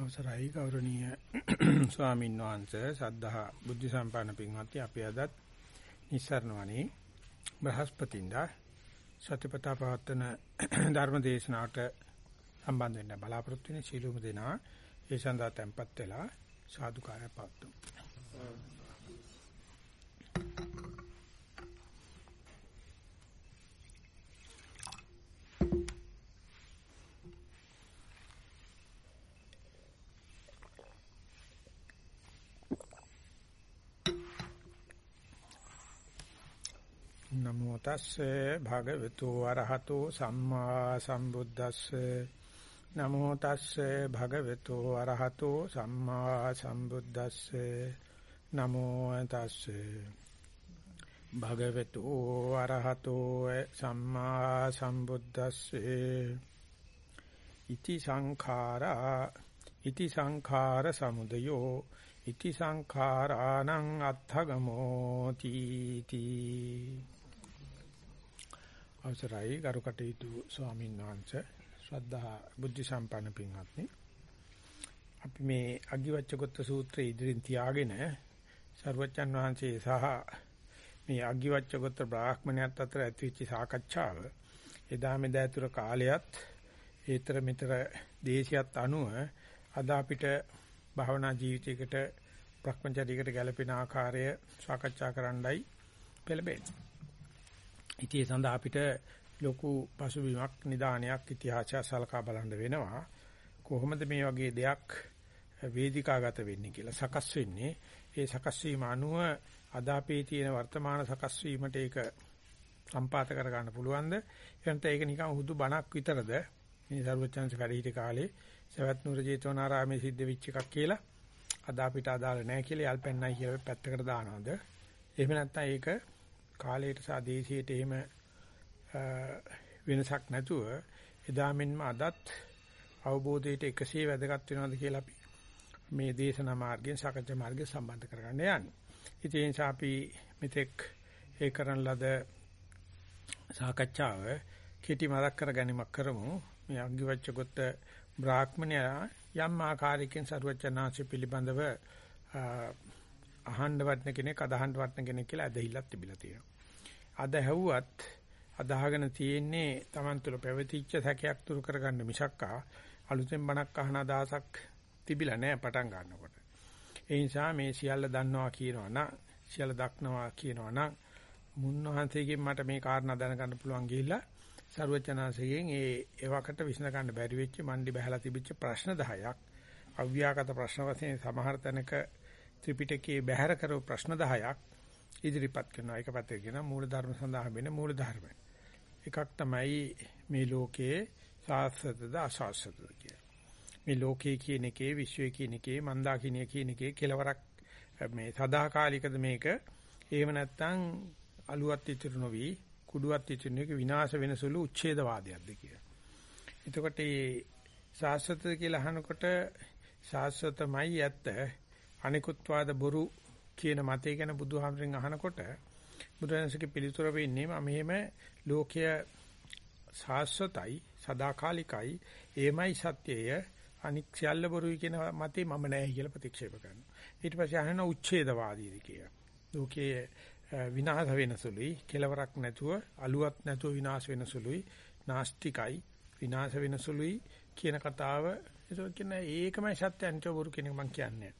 අවසරයි ගෞරවනීය ස්වාමීන් වහන්සේ සද්ධා බුද්ධ සම්පන්න පින්වත්නි අපි අදත් නිස්සරණවනේ බ්‍රහස්පතින්දා සතිපතා පවත්වන ධර්ම දේශනාවට සම්බන්ධ වෙන්න බලාපොරොත්තු වෙන සීලුම දෙනා. ඒ සඳහා tempත් වෙලා සාදුකාරය පවත්වමු. තස්සේ භගවතු වරහතෝ සම්මා සම්බුද්දස්සේ. නමෝ තස්සේ භගවතු වරහතෝ සම්මා සම්බුද්දස්සේ. නමෝ තස්සේ භගවතු වරහතෝ සම්මා සම්බුද්දස්සේ. ඉති සංඛාරා ඉති සංඛාර සමුදයෝ ඉති සංඛාරාණං අත්ථගමෝ තීති. අවසරයි. ගරු කටයුතු ස්වාමීන් වහන්සේ ශ්‍රද්ධා බුද්ධ සම්පන්න පින්වත්නි. අපි මේ අග්ගිවච්ඡගොත්ත සූත්‍රය ඉදිරින් තියාගෙන සර්වචන් වහන්සේ සහ මේ අග්ගිවච්ඡගොත්ත බ්‍රාහ්මණයත් අතර ඇතිවෙච්ච සාකච්ඡාව එදා මෙදා තුර කාලයත් ඒතර මෙතර දේශියත් අනුව අද අපිට භවනා ජීවිතයකට භ්‍රමචාරීකට ගැළපෙන ආකාරය සාකච්ඡා කරන්නයි පෙළඹෙන්නේ. ඉතින් ඒ සඳහා අපිට ලොකු පසුබිමක් නිදානයක් ඉතිහාසය සලකා බලන්න වෙනවා. කොහොමද මේ වගේ දෙයක් වේදිකාගත වෙන්නේ කියලා සකස් වෙන්නේ. ඒ සකස් වීම අනුව අද අපේ තියෙන වර්තමාන සකස් වීමට ඒක සම්පාත කර ගන්න පුළුවන්ද? එහෙනම් ඒක නිකන් හුදු බණක් විතරද? මේ සර්වචන්ස වැඩිහිටි කාලේ සවැත් නුර ජේතවනාරාමේ සිද්ධ වෙච්ච එකක් කියලා අද අපිට අදාළ නැහැ කියලා යල්පෙන්නයි කියලා පැත්තකට දානවද? එහෙම නැත්නම් ඒක කාලයට සහ දේශයට එහෙම වෙනසක් නැතුව එදා මෙන්ම අදත් අවබෝධයට එකසේ වැදගත් වෙනවද කියලා අපි මේ දේශනා මාර්ගයෙන් සාකච්ඡා මාර්ගයෙන් සම්බන්ධ කරගන්න යන්නේ. ඉතින් ඒ නිසා අපි මෙතෙක් ඒ කරන ලද සාකච්ඡාව කෙටි මතක් කර ගැනීමක් කරමු. මේ අග්ගිවච්ඡගොත්ත බ්‍රාහ්මණයා යම් ආකාරයකින් සරුවචනාංශ පිළිබඳව අහන්න වටන කෙනෙක් අදහන්න වටන කෙනෙක් කියලා ඇදහිල්ලක් තිබිලා තියෙනවා. අද හැව්වත් අදහගෙන තියෙන්නේ Taman තුල පැවතිච්ච සැකයක් දුරු කරගන්න මිසක්කා අලුතෙන් බණක් අහන අදහසක් තිබිලා නැහැ පටන් ගන්නකොට. ඒ නිසා මේ සියල්ල දන්නවා කියනවා නම් සියල්ල දක්නවා කියනවා නම් මුන්නහන්සේගෙන් මට මේ කාරණා දැනගන්න පුළුවන් ගිහිල්ලා ਸਰවචනාංශයෙන් ඒ එවකට විසඳ ගන්න බැරි වෙච්ච මණ්ඩි බහලා තිබිච්ච ප්‍රශ්න 10ක් අව්‍යාකට ප්‍රශ්න වශයෙන් සමහර තැනක ත්‍රිපිටකයේ බැහැර කරව ප්‍රශ්න 10ක් ඉදිරිපත් කරනවා. ඒක පැත්තක කියන මූල ධර්ම සඳහා වෙන මූල ධර්ම. එකක් තමයි මේ ලෝකයේ සාස්වතද අසාස්වතද කිය. මේ ලෝකයේ කියන එකේ විශ්වයේ කියන එකේ මන්දාකිනිය කියන එකේ කෙලවරක් මේ සදාකාලිකද මේක. එහෙම නැත්නම් අලුවත් ඉතුරු නොවි කුඩුවත් ඉතුරු නොවි විනාශ වෙන සුළු උච්ඡේදවාදයක්ද කිය. එතකොට මේ සාස්වත කියලා අහනකොට සාස්වතමයි ඇත්ත අනිකුත් වාද බොරු කියන මතය ගැන බුදුහාමරෙන් අහනකොට බුදුරජාණන්සේගේ පිළිතුර වෙන්නේ මම මෙහෙම ලෝකය සාස්වතයි සදාකාලිකයි එමයි සත්‍යය අනික් සියල්ල බොරුයි කියන මතේ මම නැහැ කියලා ප්‍රතික්ෂේප කරනවා. ඊට පස්සේ අහන උච්ඡේදවාදීද කියලා. ලෝකයේ විනාශ වෙන සුළුයි කෙලවරක් නැතුව අලුවත් නැතුව විනාශ වෙන සුළුයි නාස්තිකයි විනාශ වෙන සුළුයි කියන කතාව. ඒක කියන ඒකමයි සත්‍ය අනිත් බොරු කෙනෙක් මම කියන්නේ.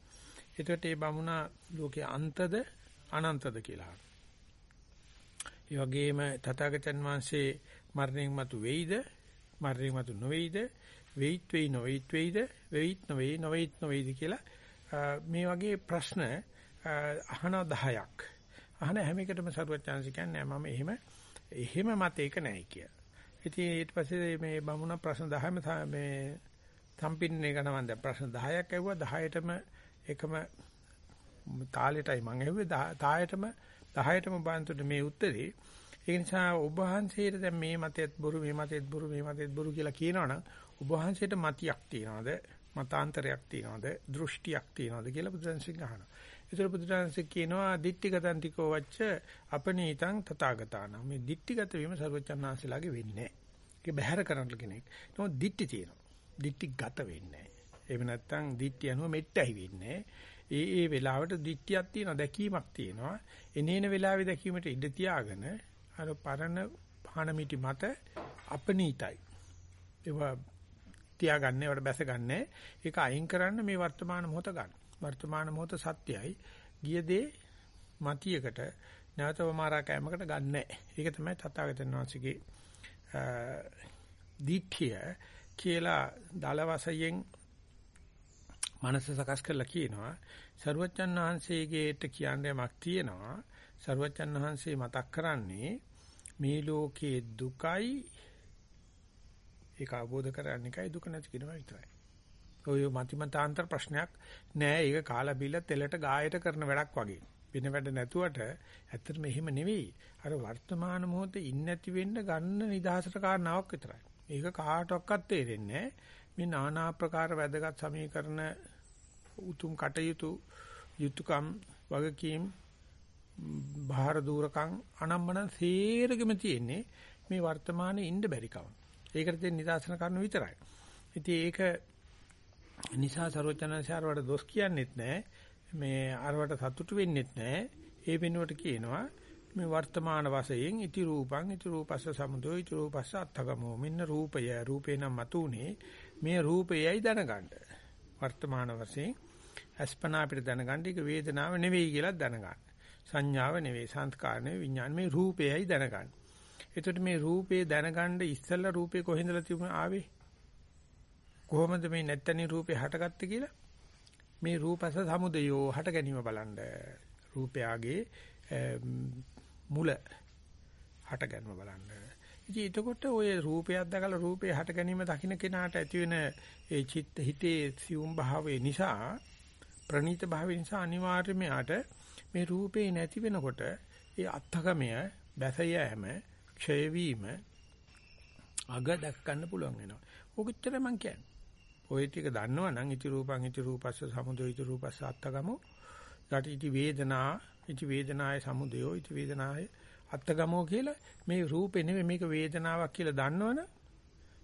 එතකොට මේ බමුණා ලෝකයේ අන්තද අනන්තද කියලා. ඒ වගේම තථාගතයන් වහන්සේ මරණයන් මතු වෙයිද? මරණයන් මතු නොවේයිද? වෙයිත් වෙයි නොවේයිත් වෙයිද? වෙයිත් නොවේයි නොවේයිත් නොවේයිද කියලා මේ වගේ ප්‍රශ්න අහන 10ක් අහන හැම එකටම සරුවත් chance කියන්නේ මම එහෙම එහෙම මතයක නැහැ කියලා. ඉතින් ඊට පස්සේ මේ බමුණ ප්‍රශ්න 10ම මේ සම්පින්නේ ගණන් දැන් ප්‍රශ්න 10ක් ඇහුවා. 10ටම එකම තාලෙටයි මම ඇහුවේ තායටම 10ටම බාන්තුට මේ උත්තරේ ඒ නිසා ඔබ වහන්සේට දැන් මේ මතයත් බොරු මේ මතයත් බොරු මේ මතයත් බොරු කියලා කියනවනම් ඔබ වහන්සේට මතියක් තියනවද මතාන්තරයක් තියනවද දෘෂ්ටියක් තියනවද කියලා බුදුරජාණන් අහනවා. ඒතර බුදුරජාණන් කියනවා දිට්ඨිගතන්තිකෝ වච්ච අපනීතං තථාගතාන. මේ දිට්ඨිගත වීම සර්වචන්නාංශලාගේ වෙන්නේ නැහැ. ඒක බැහැර කරන්න කෙනෙක්. නමුත් දිට්ඨි තියෙනවා. දිට්ඨිගත වෙන්නේ නැහැ. එහෙම නැත්නම් දිට්ඨිය අනුව මෙට්ටයි වෙන්නේ. ඒ ඒ වෙලාවට දිට්ඨියක් තියෙනවා දැකීමක් තියෙනවා. එනේන වෙලාවේ දැකීමට ඉඩ තියාගෙන අර පරණ පහන මිටි මත අපනීතයි. ඒවා තියාගන්න ඒවට බැසගන්නේ. ඒක අයින් කරන්න මේ වර්තමාන මොහොත ගන්න. වර්තමාන මොහොත සත්‍යයි. ගිය දේ මතියකට නැවතව මාරා කැමකට ගන්නෑ. ඒක තමයි තථාගතයන් වහන්සේගේ දීක්ෂය කියලා දල වශයෙන් මනස සකස් කරලා කියනවා සරුවච්චන් වහන්සේගේට කියන්නේ යමක් තියෙනවා සරුවච්චන් වහන්සේ මතක් කරන්නේ මේ ලෝකයේ දුකයි ඒක අවබෝධ කරගන්න එකයි දුක නැති කියනවා විතරයි. ඔය මතිමතාන්තර ප්‍රශ්නයක් නෑ ඒක කාලා බිල්ල තෙලට ගායට කරන වැඩක් වගේ. වෙන වැඩ නැතුවට ඇත්තටම එහෙම නෙවෙයි. අර වර්තමාන මොහොතේ ඉන්නේ නැති වෙන්න ගන්න නිදහසට කාරණාවක් විතරයි. ඒක කාටවත් තේරෙන්නේ මේ নানা ආකාර වැදගත් සමීකරණ උතුම් කටයුතු යුතුයකම් වගකීම් බාහිර දූරකම් අනම්මන සේරගෙම තියෙන්නේ මේ වර්තමානයේ ඉන්න බැරි කම. ඒකට දෙන්න නිදාසන කරන විතරයි. ඉතින් ඒක නිසා ਸਰවචනසාරවට දොස් කියන්නෙත් නැහැ. මේ අරවට සතුටු වෙන්නෙත් නැහැ. ඒ වෙනුවට කියනවා මේ වර්තමාන වශයෙන් ඉති රූපං ඉති රූපස්ස සමුදෝ ඉති රූපස්ස අත්ථගමෝ මෙන්න රූපය රූපේ නම් මතුනේ මේ රූපයයි දැනගන්න වර්තමාන වශයෙන් අස්පනා අපිට දැනගන්න ඒක වේදනාව නෙවෙයි කියලා දැනගන්න. සංඥාව නෙවෙයි සංස්කාර නෙවෙයි විඥාන මේ රූපයයි දැනගන්න. එතකොට මේ රූපේ දැනගන්න ඉස්සෙල්ලා රූපේ කොහෙන්දලා තිබුණ ආවේ? කොහොමද මේ නැත්තනි රූපේ හටගත්තේ කියලා? මේ රූපස සමුදයෝ හට ගැනීම බලන්න. රූපයාගේ මුල හට ගැනීම බලන්න. ඉතින් එතකොට ඔය රූපයක් දැකලා රූපේ හට ගැනීම දකින්න කෙනාට ඇති වෙන ඒ චිත්ත හිතේ සියුම් භාවය නිසා ප්‍රනීත භාවය නිසා අනිවාර්යයෙන්ම යාට මේ රූපේ නැති වෙනකොට ඒ අත්ථකමය බැස යෑම ක්ෂය වීම අග දැක් ගන්න පුළුවන් වෙනවා. ඔකෙච්චර මං කියන්නේ. ඔය ටික දන්නවනම් ඉති රූපං ඉති රූපස්ස සමුදය ඉති රූපස්ස අත්ථකමෝ ඊට ඉති වේදනා ඉති වේදනාය සමුදයෝ ඉති වේදනාය අත්තගමෝ කියලා මේ රූපේ නෙමෙයි මේක වේදනාවක් කියලා දන්නවනේ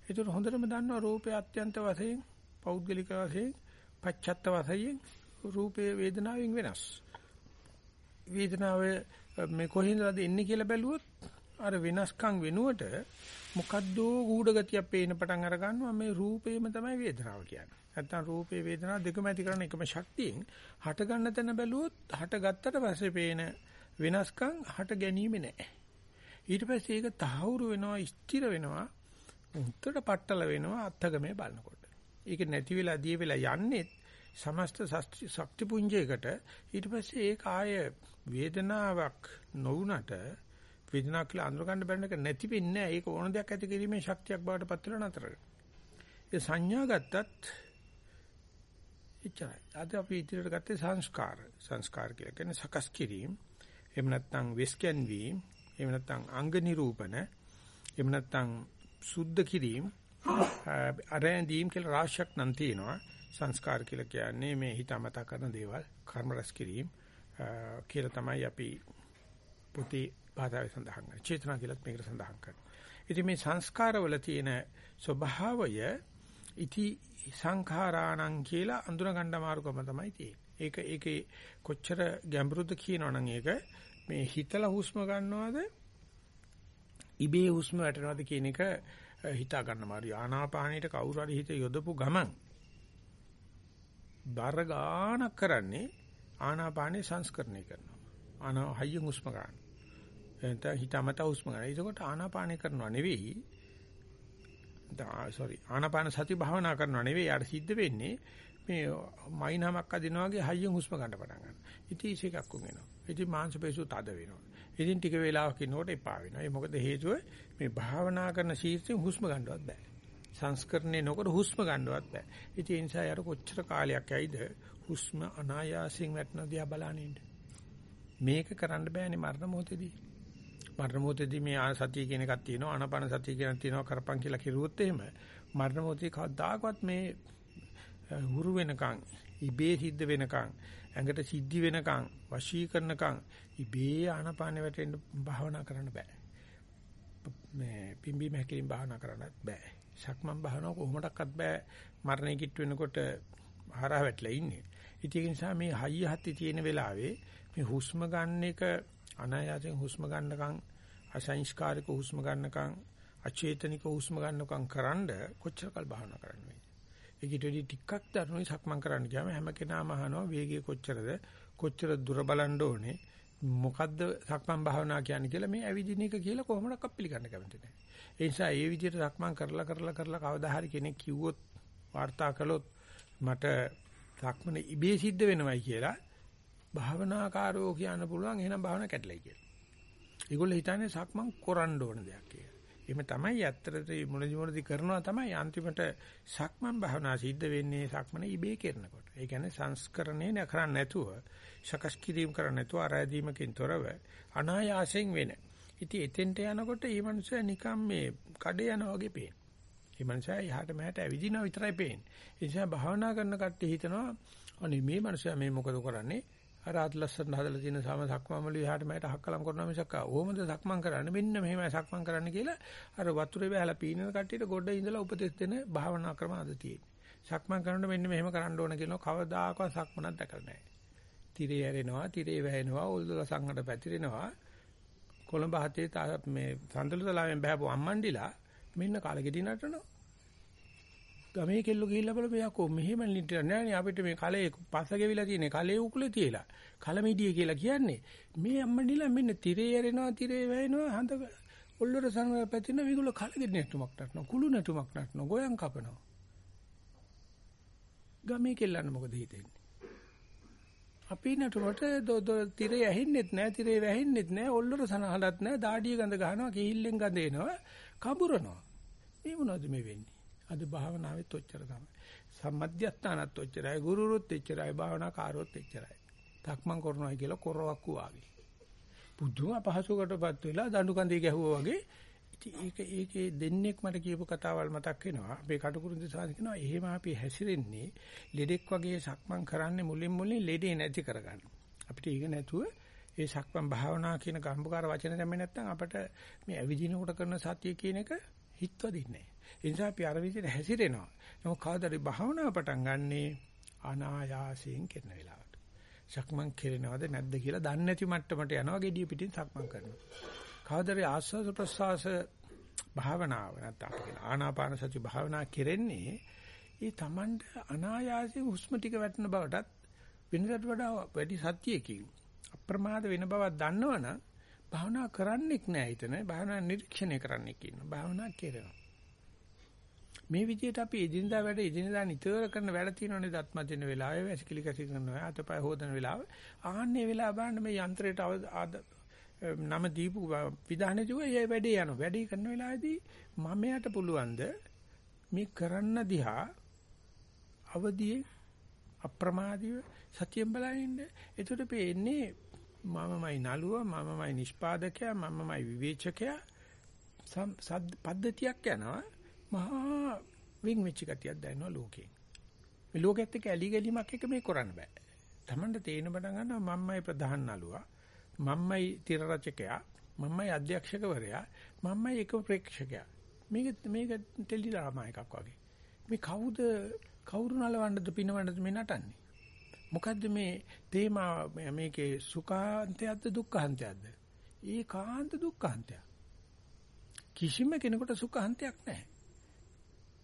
ඒතර හොඳටම දන්නවා රූපේ අත්‍යන්ත වශයෙන් පෞද්ගලික වශයෙන් පච්චත්ත වශයෙන් රූපේ වේදනාවෙන් වෙනස්. වේදනාව මේ කොහෙන්දද එන්නේ කියලා බැලුවොත් අර වෙනස්කම් වෙනුවට මොකද්ද ගුඩ ගතියක් පේන පටන් අර ගන්නවා මේ රූපේම තමයි වේදනාව කියන්නේ. නැත්තම් රූපේ වේදනා දෙකම ඇති කරන එකම ශක්තියෙන් හට ගන්න තැන බැලුවොත් හට ගත්තට පස්සේ පේන වෙනස්කම් හට ගැනීම නෑ. ඊට පස්සේ ඒක තහවුරු වෙනවා ස්ථිර වෙනවා උත්තර පట్టල වෙනවා අත්ගමේ බලනකොට. ඒක නැති වෙලා දිය වෙලා යන්නේ සමස්ත ශක්ති පුංජයකට ඊට පස්සේ ඒක ආය වේදනාවක් නොවුනට වේදනාවක් කියලා අඳුර ගන්න බැරි එක නැති වෙන්නේ නැහැ. ඒක ඕන දෙයක් ඇති කිරීමේ ශක්තියක් බවට පත් වෙලා නතර වෙනවා. ඒ සංඥා ගත්තත් එච්චරයි. අද අපි ඉදිරියට ගත්තේ සංස්කාර. සංස්කාර කියලා කියන්නේ සකස් කිරීම. එහෙම නැත්නම් වෙස්කන් වීම. එහෙම නැත්නම් අංග නිරූපණ. එහෙම නැත්නම් සුද්ධ කිරීම. අරැඳීම් කියලා රාශියක් නම් තියෙනවා. සංස්කාර කියලා කියන්නේ මේ හිතමතා කරන දේවල් කර්ම රැස් කිරීම කියලා තමයි අපි පුතේ භාෂාවේ සඳහන් කරන්නේ. චේතනා කියලාත් මේකට සඳහන් කරනවා. ඉතින් මේ සංස්කාරවල තියෙන ස්වභාවය ඉති සංඛාරාණං කියලා අඳුන ගන්න අමාරුකම තමයි තියෙන්නේ. ඒක ඒකේ කොච්චර ගැඹුරුද කියනවනම් ඒක මේ හිතලා හුස්ම ගන්නවද ඉබේ හුස්ම වැටෙනවද කියන එක හිතා ගන්න අමාරුයි. ආනාපානයට කවුරු හරි හිත යොදපු ගමන් බර ගානක් කරන්නේ ආනාපානේ සංස්කරණය කරනවා. ආනා හයියෙන් හුස්ම ගන්න. එතන හිතමත හුස්ම ගන්න. ඒකකොට ආනාපානේ කරනවා නෙවෙයි sorry ආනාපාන සති භාවනා කරනවා නෙවෙයි යාට සිද්ධ වෙන්නේ මේ මයින්හමක් අදිනවා වගේ හයියෙන් හුස්ම ගන්න පටන් ගන්නවා. ඉතින් ඒකක් උන් වෙනවා. ඉතින් මාංශ පේශු තද වෙනවා. ඉතින් ටික වෙලාවක් ඉන්නකොට එපා වෙනවා. ඒ මොකද හේතුව මේ භාවනා කරන ශීර්ෂයෙන් හුස්ම ගන්නවත් බෑ. සංස්කරණේ නොකර හුස්ම ගන්නවත් බෑ. ඉතින් ඒ නිසා යාර කොච්චර කාලයක් ඇයිද හුස්ම අනායාසයෙන් වැටෙන දිහා බලනින්න. මේක කරන්න බෑනේ මරණ මොහොතේදී. මරණ මොහොතේදී මේ සතිය කියන එකක් තියෙනවා ආනාපාන සතිය කියන තියෙනවා කරපන් කියලා කිරුවොත් එහෙම මරණ මොහොතේ කවදාකවත් මේ හුරු වෙනකන් ඉබේ සිද්ධ වෙනකන් ඇඟට සිද්ධි වෙනකන් වශී කරනකන් ඉබේ ආනාපාන වැටෙන්න භාවනා කරන්න බෑ. මේ පිම්බි මහැකිලින් භාවනා කරන්නත් බෑ. සක්මන් භාවනාව කොහොමඩක්වත් බෑ. මරණය කිට් වෙනකොට හරහා වැටලා ඉන්නේ. ඉතින් ඒ නිසා මේ හයිය හත්ති තියෙන වෙලාවේ මේ හුස්ම ගන්න එක අනායාසයෙන් හුස්ම ගන්නකම් අසංස්කාරික හුස්ම ගන්නකම් අචේතනික හුස්ම ගන්නකම් කරන්ඩ කොච්චර කල් භාවනා කරන්න ඒකට වැඩි ටිකක් දරුණුයි සක්මන් කරන්න ගියාම හැම කෙනාම අහනවා වේගය කොච්චරද කොච්චර දුර බලන්න ඕනේ මොකද්ද සක්මන් භාවනා කියන්නේ කියලා මේ ඇවිදින එක කියලා කොහොමද පිළිගන්න කැමති නැහැ. ඒ නිසා ඒ විදිහට සක්මන් කරලා කරලා කරලා කවදා හරි කෙනෙක් කිව්වොත් වාර්තා කළොත් මට සක්මන ඉබේ සිද්ධ වෙනවයි කියලා භාවනාකාරෝ කියන්න පුළුවන් එහෙනම් භාවනා කැඩලයි කියලා. ඒගොල්ලෝ හිතන්නේ සක්මන් කරන්න ඕන දෙයක් කියලා. එහෙම තමයි ඇත්තට මුලදි මුලදි කරනවා තමයි අන්තිමට සක්මන් භාවනා සිද්ධ වෙන්නේ සක්මන ඉබේ කරනකොට. ඒ කියන්නේ සංස්කරණේ නකරන්න නැතුව සකස් කිරීම කරන්න නැතුව ආරාධීමකින් තොරව අනායාසයෙන් වෙන. ඉතින් එතෙන්ට යනකොට මේ මනුස්සයා නිකම් මේ කඩේ යනවා වගේ පේන. මේ මනුස්සයා යහට මෙහාට ඇවිදිනවා විතරයි පේන්නේ. ඒ නිසා භාවනා කරන කට්ටිය හිතනවා අනේ මේ මනුස්සයා මේ මොකද කරන්නේ? අර අත් ලස්සන හදලා තියෙන සම සක්මන්වල එහාට මෙහාට හක්කලම් කරනවා මිසක් ඕමද සක්මන් කරන්නේ මෙන්න මෙහෙමයි සක්මන් කරන්න කියලා අර වතුරේ බහලා පීනන කට්ටියට ගොඩ ඉඳලා උපදෙස් දෙන භාවනා ක්‍රම අද තියෙන්නේ. සක්මන් කරනකොට මෙන්න මෙහෙම කරන්න ඕන කියනවා කවදාකවත් සක්මනක් දැකලා නැහැ. තිරේ ඇරෙනවා, තිරේ වැහෙනවා, උල්දල සංගඩ පැතිරෙනවා. කොළඹ හතේ මේ සඳලු තලාවෙන් බහපු අම්මන්ඩිලා මෙන්න කාලෙකදී නටනවා. ගමේ කෙල්ලෝ ගිහිල්ලා බලපෑ යකෝ මෙහෙම ලිට්ට නෑනේ අපිට මේ කලේ පස්ස ගෙවිලා තියෙන්නේ කලේ උකුලේ තියලා කලමිඩිය කියලා කියන්නේ. මේ අම්මඩිලා මෙන්න තිරේ ඇරෙනවා තිරේ වැයෙනවා හඳ ඔල්ලර සංග පැතින මේගොල්ලෝ කලගෙ නැටුමක් නටනවා කුළු නැටුමක් නටනවා ගෝයන් කපනවා. ගමේ කෙල්ලන්න මොකද හිතෙන්නේ? අපි නටුවට දොද තිරේ ඇහෙන්නෙත් නෑ තිරේ වැහෙන්නෙත් නෑ ඔල්ලර සනහලත් නෑ දාඩිය ගඳ ගහනවා කිහිල්ලෙන් ගඳ එනවා කඹරනවා. මේ මොනවද මේ වෙන්නේ? අද භාවනාවෙත් ඔච්චර තමයි. සම්මධ්‍යස්ථානත් ඔච්චරයි, ගුරුරුත් එච්චරයි, භාවනාකාරොත් එච්චරයි. තක්මන් කරනවා කියලා කොරවක් වාගේ. බුදුම අපහසුකටපත් වෙලා දඬු කඳේ ගැහුවා වගේ ඉතින් ඒක ඒකේ දෙන්නෙක් මට කියපු කතාවල් මතක් වෙනවා. අපේ කටුකුරුන්දි සාදි කියනවා එහෙම අපි හැසිරෙන්නේ ලෙඩෙක් වගේ සක්මන් කරන්නේ මුලින් මුලින් ලෙඩේ නැති කරගන්න. අපිට ඒක නැතුව ඒ සක්මන් භාවනා කියන ගම්බුකාර වචන දැම්මේ නැත්නම් අපිට මේ ඇවිදිනකොට කරන සතිය කියන එක හිතවදින්නේ නැහැ. ඒ නිසා අපි අර විදිහට හැසිරෙනවා. නමුත් කවදාද භාවනාව පටන් ගන්නෙ අනායාසයෙන් කරන වෙලාවට. සක්මන් කෙරෙනවද නැද්ද කියලා දන්නේ නැති මට්ටමට යනවා gediya පිටින් සක්මන් කරනවා. කවදාද ආස්වාද ප්‍රසවාස භාවනාව නැත්නම් අපි කියන ආනාපාන සති භාවනා කෙරෙන්නේ ඒ Tamanට අනායාසයෙන් හුස්ම ටික වැටෙන බවටත් වෙනකට වඩා වැඩි සත්‍යයකින් අප්‍රමාද වෙන බවක් දන්නවනම් භාවනා කරන්නෙක් නෑ හිතන භාවනා නිරීක්ෂණය කරන්නෙක් ඉන්නවා භාවනා කරනවා මේ විදිහට අපි එදිනදා වැඩ එදිනදා නිතර කරන වැඩ තියෙනවනේ දත් මදින වෙලාවේ වැසිකිලි කැසි කරනවා අතපය හොදන වෙලාව. ආන්නේ වෙලාව බලන්න මේ යන්ත්‍රයට නම දීපු විධානය දුවේ ඒ වැඩේ යනවා. වැඩේ කරන වෙලාවේදී මමයට පුළුවන්ද මේ කරන්න දිහා අවදියේ අප්‍රමාදීව සතියෙන් බලනින්න එතකොට පේන්නේ මමමයි නළුව මමමයි නිෂ්පාදකයා මමමයි විවේචකයා පද්ධතියක් යනවා. මහා වින් වෙච්ච ගතියක් දැනෙනවා ලෝකේ. මේ ලෝකෙත් එක්ක ඇලි ගැලීමක් එක මේ කරන්න බෑ. Tamanට තේරෙන පටන් ගන්නවා මම්මයි ප්‍රධාන නළුවා, මම්මයි තිර රචකයා, මම්මයි අධ්‍යක්ෂකවරයා, මම්මයි එක ප්‍රේක්ෂකයා. මේක මේක ටෙලි ඩ්‍රාමා එකක් වගේ. මේ කවුද කවුරු නලවන්නද පිනවන්නද මේ නටන්නේ? මොකද්ද මේ තේමා මේකේ සුඛාන්තයක්ද දුක්ඛාන්තයක්ද? ඒකාන්ත දුක්ඛාන්තයක්. කිසිම කෙනෙකුට සුඛාන්තයක් නැහැ.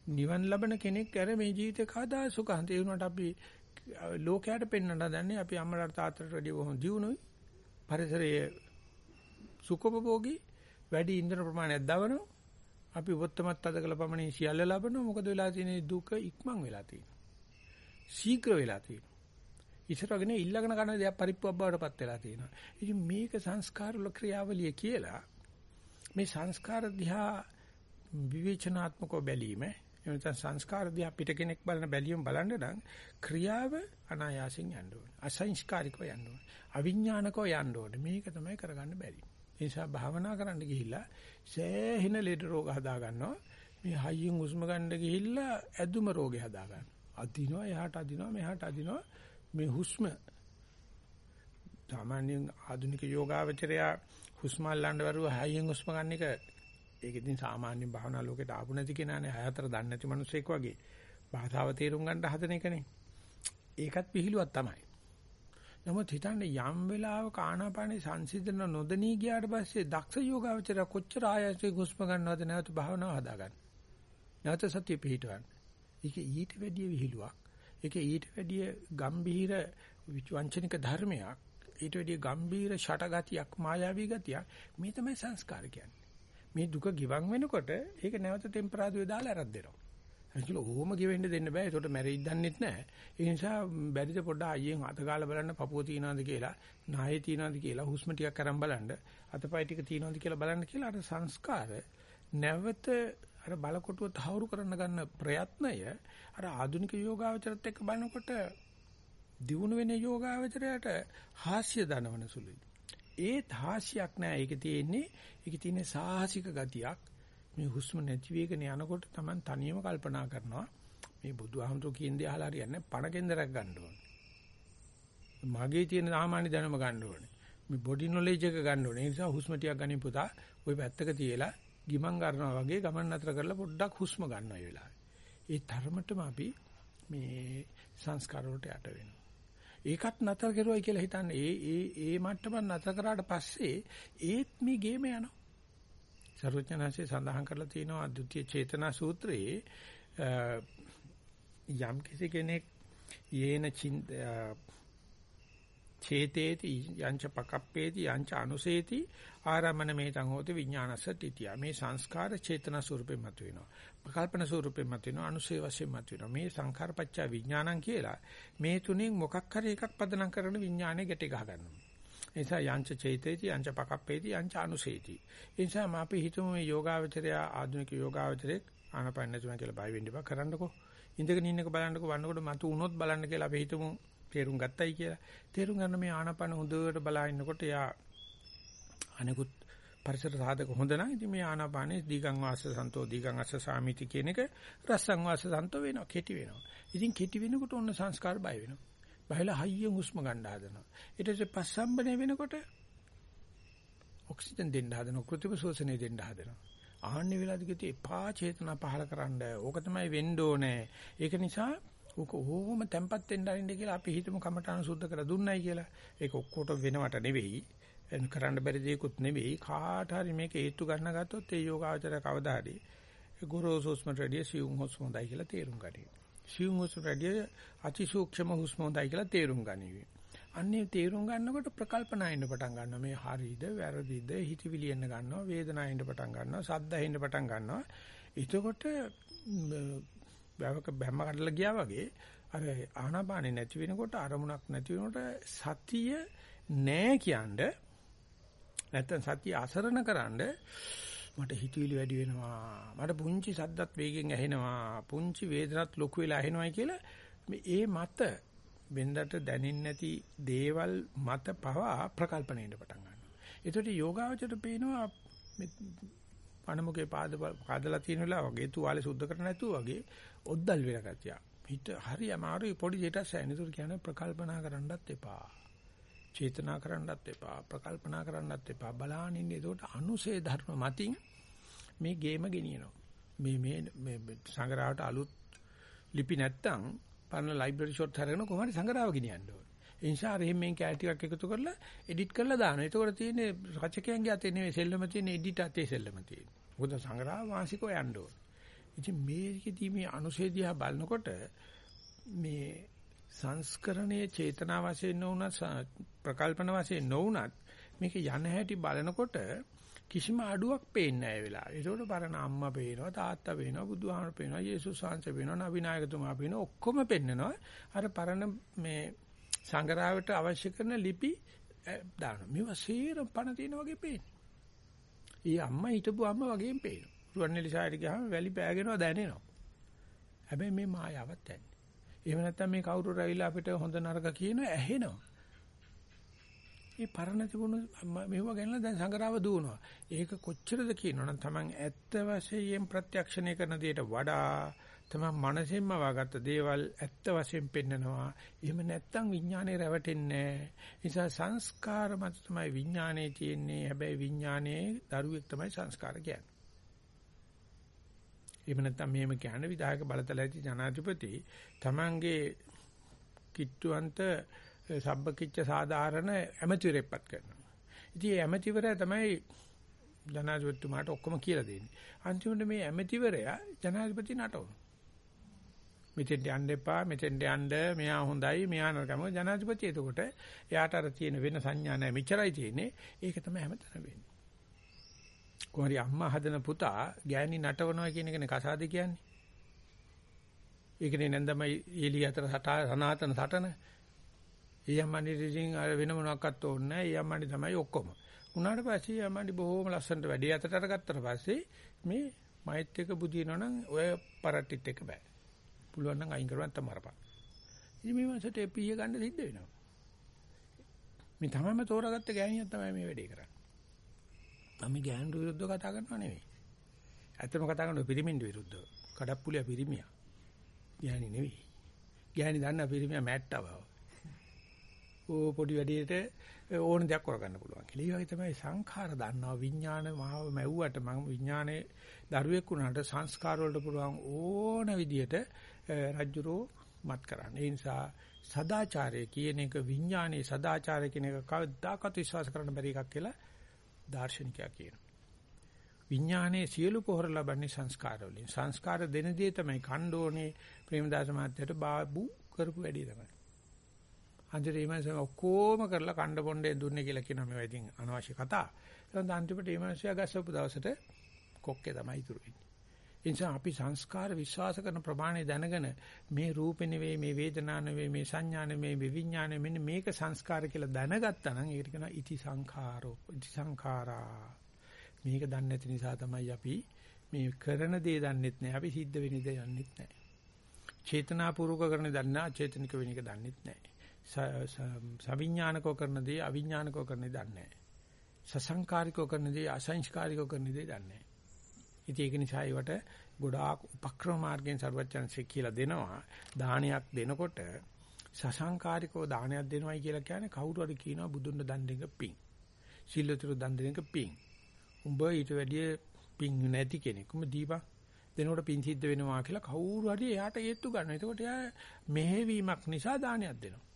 නිවන් ලබන කෙනෙක් අර මේ ජීවිතේ කවදා සුඛාන්ත ඒ වුණාට අපි ලෝකයට පෙන්වන්න දන්නේ අපි අම්මලාට තාත්තට වැඩිය බොහොම දියුණුයි. පරිසරයේ සුඛෝපභෝගී වැඩි ඉන්ධන ප්‍රමාණයක් දවනවා. අපි උපත්තමත් අදකල පමණින් සියල්ල ලබනවා. මොකද වෙලා තියෙන්නේ? දුක ඉක්මන් වෙලා තියෙනවා. ශීඝ්‍ර වෙලා තියෙනවා. ඉස්සරගෙන ඉල්ලගෙන කරන දේ පරිප්පුවක් බවට පත් වෙලා තියෙනවා. ඉතින් මේක සංස්කාර වල ක්‍රියාවලිය කියලා මේ සංස්කාර දිහා විවේචනාත්මකව බැලීම එහෙම නැත්නම් සංස්කාර දිහා පිට කෙනෙක් බලන බැලියුම් බලන්න නම් ක්‍රියාව අනායාසයෙන් යන්න ඕනේ. අසංස්කාරිකව යන්න ඕනේ. අවිඥානිකව යන්න ඕනේ. මේක තමයි කරගන්න බැරි. ඒ නිසා භාවනා කරන්න ගිහිල්ලා සෑහෙන ලෙඩ රෝග හදා ගන්නවා. මේ හයියෙන් හුස්ම ගන්න ගිහිල්ලා ඇදුම රෝගේ හදා ගන්නවා. අදිනවා එහාට අදිනවා මෙහාට අදිනවා මේ හුස්ම සාමාන්‍යයෙන් ආධුනික යෝගාවචරයා හුස්ම අල්ලන්න වරුව හයියෙන් හුස්ම ගන්න එක ඒක ඉතින් සාමාන්‍ය භාවනා ලෝකෙට ආපු නැති කෙනානේ හය හතර දන්නේ නැති මිනිස්සෙක් වගේ භාෂාව තේරුම් ගන්න හදන එකනේ. ඒකත් පිළිලුවක් තමයි. නමුත් හිතන්නේ යම් වෙලාවක ආනාපානේ සංසිඳන නොදෙනී ගියාට පස්සේ දක්ෂ යෝගාවචර කොච්චර ආයතේ හුස්ම ගන්නවද නැවත භාවනාව හදාගන්න. නැවත සතිය පිහිටවන්න. ඒක ඊට වැඩිය විහිළුවක්. ඒක ඊට වැඩිය ගම්බීර වංචනික ධර්මයක්. ඊට වැඩිය ගම්බීර ෂටගතියක් මායාවී ගතියක්. මේ තමයි සංස්කාර කියන්නේ. මේ දුක ගිවන් වෙනකොට ඒක නැවත ටෙම්පරාදුවේ දාලා අරක් දෙනවා. ඇයිල ඕම ගෙවෙන්න දෙන්න බෑ. ඒකට මැරෙයිද දන්නෙත් නෑ. ඒ නිසා බැරිද පොඩ්ඩක් අයියෙන් අත ගාලා බලන්න පපුව තියනවාද කියලා, නායේ තියනවාද කියලා, හුස්ම ටිකක් අරන් බලන්න, අතපය ටික තියනවාද කියලා බලන්න කියලා අර සංස්කාර නැවත අර බලකොටුව තහවුරු කරන්න ගන්න ප්‍රයත්නය අර ආධුනික යෝගාවචරත් එක්ක බලනකොට දිනු වෙන යෝගාවචරයට හාස්‍ය දනවන සුළුයි. ඒත් හාස්‍යයක් නෑ. ඒකේ තියෙන්නේ ඒකේ තියෙන සාහසික ගතියක්. මේ හුස්ම නැති වෙගෙන යනකොට Taman තනියම කල්පනා කරනවා මේ බුදුහාමුදුරු කියන දේ අහලා හරියන්නේ පණ කෙන්දරක් ගන්න ඕනේ. මගේ තියෙන සාමාන්‍ය දැනුම ගන්න ඕනේ. මේ බොඩි නොලෙජ් එක ගන්න ඕනේ. ඒ නිසා හුස්ම ටිකක් ගනින් පුතා. ওই පැත්තක තියලා ගිමන් ගන්නවා වගේ ගමන් අතර කරලා පොඩ්ඩක් හුස්ම ගන්නවා ඒ වෙලාවේ. ඒ තරමටම අපි මේ සංස්කාර වලට යට වෙනවා. ඒකත් නතර කරුවයි කියලා හිතන්නේ ඒ ඒ ඒ මට්ටම නතර කරාට පස්සේ ඒත් මේ ගේම යනවා. සර්වඥාන්සේ සඳහන් කරලා තියෙනවා ද්විතීය චේතනා සූත්‍රයේ යම් කිසි කෙනෙක් යේන චේතේති යංච පකප්පේති යංච අනුසේති. ආරමණ මේතං හෝති විඥානස්ස තිතිය. මේ සංස්කාර චේතනා ස්වරූපේ මත වෙනවා ප්‍රකල්පන ස්වරූපේ මත වෙනවා අනුසේ වශයෙන් මත වෙනවා මේ සංඛාරපච්ච විඥානං කියලා මේ තුنين මොකක් හරි එකක් පදනම් කරන විඥානය ගැටි ගහ ගන්නවා. නිසා යංච චේතේති යංච පකප්පේති යංච අනුසේති. ඒ නිසා අපි හිතමු මේ යෝගාවචරය ආධුනික යෝගාවචරයේ ආනපන්න තුන කියලා බය වෙන්න බා කරන්නකෝ. ඉඳගෙන ඉන්නක බලන්නකෝ. වන්නකොට මතු වුණොත් බලන්න කියලා අපි හිතමු. තේරුම් ගත්තයි කියලා. තේරුම් ගන්න මේ ආනපන හොඳට බලා ඉන්නකොට යා අනිකුත් පරිසර සාධක හොඳ නම් ඉතින් මේ ආනාපානේ දීගං වාස සන්තෝ දීගං අස්ස සාමිති කියන එක රසං වාස සන්තෝ වෙනවා කෙටි වෙනවා. ඉතින් කෙටි වෙනකොට ඔන්න සංස්කාර බය වෙනවා. බයලා හයියෙන් හුස්ම ගන්න හදනවා. ඊට පස්සේ පස්සම්බනේ වෙනකොට ඔක්සිජන් දෙන්න හදනවා කෘතිම ශෝෂණය දෙන්න හදනවා. ආන්නේ වෙලාවදිකදී එපා චේතනා පහල කරන්න. ඕක තමයි වෙන්න ඕනේ. ඒක නිසා ඕක ඕම තැම්පත් වෙන්න අරින්න කියලා අපි හිතමු කමඨාන සුද්ධ කරලා දුන්නයි කියලා. ඒක ඔක්කොට වෙනවට නෙවෙයි. කරන්න බැරි දෙයක්වත් නෙවෙයි. කාට හරි මේක හේතු ගන්න ගත්තොත් ඒ යෝගාචර කවදා හරි ගුරුසු හුස්ම රැඩිය සියුම් හුස්ම හොඳයි කියලා තේරුම් ගනියි. සියුම් හුස්ම රැඩිය අතිසූක්ෂම හුස්ම හොඳයි කියලා තේරුම් ගනිවි. අන්නේ තේරුම් ගන්නකොට ප්‍රකල්පනා එන්න පටන් ගන්නවා. මේ හරිද වැරදිද හිතවිලි එන්න ගන්නවා. වේදනාව එන්න පටන් ගන්නවා. සද්ද එන්න පටන් ගන්නවා. එතකොට බෑවක බැම්ම කඩලා ගියා වගේ අර ආනාපානෙ නැති වෙනකොට අරමුණක් නැති වෙනකොට සතිය නෑ කියන්නේ නැත්තම් සතිය අසරණකරනද මට හිතවිලි වැඩි වෙනවා මට පුංචි සද්දත් වේගෙන් ඇහෙනවා පුංචි වේදනත් ලොකු වෙලා ඇහෙනවායි කියලා මේ ඒ මත වෙන්දට දැනෙන්නේ නැති දේවල් මත පවා ප්‍රකල්පණයට පටන් ගන්නවා. ඒකට යෝගාවචරයට පේනවා පණමුගේ පාද පාදලා තියෙන වෙලාව වගේ තුවාලේ සුද්ධ කර නැතුව වගේ ඔද්දල් වෙන ගතිය. හිත හරි අමාරුයි පොඩි දෙයකට සෑනිතුර කියන්නේ ප්‍රකල්පනා කරන්නත් එපා. චේතනා කරන්නත් එපා. ප්‍රකල්පනා කරන්නත් එපා. බලාගෙන ඉන්නේ ඒකට අනුසේ ධර්ම මතින් මේ ගේම ගෙනියනවා. මේ මේ මේ සංගරාවට අලුත් ලිපි නැත්තම් පරණ ලයිබ්‍රරි ෂොට් හරගෙන කොහොමද සංගරාව ගෙනියන්න ඕනේ. ඒ නිසා අර එහෙම කැල ටිකක් එකතු කරලා එඩිට් කරලා දානවා. ඒතකොට තියෙන්නේ රචකයන්ගේ අතේ නෙවෙයි සෙල්ලම තියෙන එඩිට් අතේ සෙල්ලම තියෙන්නේ. මොකද සංග්‍රහ වාසිකව යන්න ඕන. ඉතින් මේකෙදී මේ අනුශේධියා බලනකොට මේ සංස්කරණයේ චේතනා වශයෙන් නොවුනත් ප්‍රකල්පන වශයෙන් නොවුනත් මේක යන හැටි බලනකොට කිසිම අඩුවක් පේන්නේ නැහැ වෙලාව. ඒකෝට පරණ අම්මා පේනවා, තාත්තා පේනවා, බුදුහාමර පේනවා, යේසුස් වහන්සේ පේනවා, නබිනායකතුමා පේනවා, ඔක්කොම පෙන්නනවා. අර පරණ මේ සංගරාවට අවශ්‍ය කරන ලිපි දානවා. මේවා සේරම පණ තියෙන වගේ පේන්නේ. ඊ අම්මා හිටපු අම්මා වගේම පේනවා. රුවන්වැලි සායට ගියාම වැලි පෑගෙනවා දැනෙනවා. හැබැයි මේ මායාවක් දැන්නේ. එහෙම නැත්නම් මේ කවුරු රැවිලා අපිට හොඳ නරක කියන ඇහෙනවා. මේ පරණ තිබුණු මෙව ගැනලා දැන් සංගරාව දුවනවා. ඒක කොච්චරද කියනවනම් Taman ඇත්ත වශයෙන් ප්‍රත්‍යක්ෂණය කරන දෙයට වඩා තමයි මනසෙන්ම වාගත්ත දේවල් ඇත්ත වශයෙන් පෙන්නනවා. එහෙම නැත්නම් විඥානේ රැවටෙන්නේ නැහැ. නිසා සංස්කාර මත තමයි විඥානේ තියෙන්නේ. හැබැයි විඥානේ දරුවෙක් තමයි සංස්කාර කියන්නේ. එහෙම නැත්නම් මෙහෙම කියන්නේ විධායක බලතල ඇති ජනාධිපති තමන්ගේ කිට්ටුවන්ත සබ්බකිච්ච සාධාරණ ඇමතිවරයෙක්පත් කරනවා. ඉතින් මේ ඇමතිවරයා තමයි ජනාධිපතිතුමාට ඔක්කොම කියලා දෙන්නේ. අන්තිමට මේ ඇමතිවරයා ජනාධිපති නටවනවා. මෙතෙන්ට යන්න එපා මෙතෙන්ට යන්න මෙයා හොඳයි මෙයා නරකම ජනාධිපති එතකොට එයාට අර තියෙන වෙන සංඥා නැහැ මෙච්චරයි තියෙන්නේ ඒක තමයි හැමතැනම වෙන්නේ කොහරි අම්මා හදන පුතා ගෑණි නටවනවා කියන එකනේ කසාද කියන්නේ ඒකනේ නැන්දම එළිය අතර සනාතන සටන ඒ අම්මනි ඉතින් අර වෙන මොනක්වත් ඕනේ නැහැ ඒ අම්මනි තමයි ඔක්කොම උනාට පස්සේ අම්මනි බොහොම ලස්සනට වැඩි අතට අරගත්තට පස්සේ මේ මෛත් එක බුදිනවනම් ඔය පරට්ටිත් එක බෑ පුළුවන් නම් අයින් කරවන්න තමරපන්. ඉතින් මේ මාසෙට පීය ගන්න සිද්ධ වෙනවා. මේ තමයිම තෝරාගත්ත ගෑණියක් තමයි මේ වැඩේ කරන්නේ. මම ගෑනු විරුද්ධව කතා කරනව නෙවෙයි. ඇත්තම කතා කරනවා පිරිමින්ට විරුද්ධව. කඩප්පුලිය පිරිමියා. ගෑණි නෙවෙයි. ගෑණි දන්නා පිරිමියා මැට්ටව. ඕ පොඩි වැඩේට ඕන දෙයක් කරගන්න පුළුවන් කියලා. ඒ වගේ තමයි සංඛාර දන්නවා විඥාන මාව මැව්වට මම විඥානේ දරුවෙක් වුණාට සංස්කාර වලට පුළුවන් ඕන විදියට රජ්ජුරෝ මත් කරන්න. ඒ නිසා සදාචාරය කියන එක විඥානයේ සදාචාරය කියන එක කවදාකවත් විශ්වාස කරන්න බැරි එකක් කියලා දාර්ශනිකයා කියනවා. විඥානයේ සියලු පොහොර ලබන්නේ සංස්කාර වලින්. සංස්කාර දෙන දේ තමයි කණ්ඩෝනේ ප්‍රේමදාස මහත්තයට බාබු කරපු වැඩේ තමයි. අන්තිමට මේ මාසේ ඔක්කොම කරලා කණ්ඩ පොණ්ඩේ දුන්නේ කියලා කියනවා මේවා ඉතින් අනවශ්‍ය කතා. එහෙනම් අන්තිමට මේ මාසයා ගස්සපු දවසට කොක්කේ තමයි ඉතුරු වෙන්නේ. ඒ නිසා අපි සංස්කාර විශ්වාස කරන ප්‍රමාණය දැනගෙන මේ රූපේ නෙවෙයි මේ වේදනා නෙවෙයි මේ සංඥා නෙවෙයි මේ විඥාන මෙන්න මේක සංස්කාර කියලා දැනගත්තා නම් ඒකට කියනවා ඉති සංඛාරෝ ඉති සංඛාරා. මේක දන්නේ නැති නිසා තමයි අපි මේ කරන දේ දන්නෙත් නැහැ අපි සිද්ධ වෙන දේ දන්නෙත් නැහැ චේතනාපූර්වක කරන දන්නා අචේතනික වෙන එක දන්නෙත් නැහැ සවිඥානිකව කරන දේ අවිඥානිකව කරන දේ දන්නේ නැහැ සසංකාරිකව කරන දේ අසංස්කාරිකව කරන දේ දන්නේ නැහැ ඉතින් ඒක නිසා ඒවට ගොඩාක් උපක්‍රම මාර්ගයෙන් ਸਰවඥාන්සේ කියලා දෙනවා. දානයක් දෙනකොට සසංකාරිකව දානයක් දෙනවයි කියලා කියන්නේ කවුරු හරි කියනවා බුදුන් දන් දෙක පිං. සිල්ලතුරු දන් දෙක පිං. උඹ ඊට වැඩිය පිං නැති කෙනෙක්. උඹ දීපන් දෙනකොට පිං සිද්ධ වෙනවා කියලා කවුරු හරි එයාට ඒත්තු ගන්නවා. එතකොට එයා මෙහෙවීමක් නිසා දානයක් දෙනවා.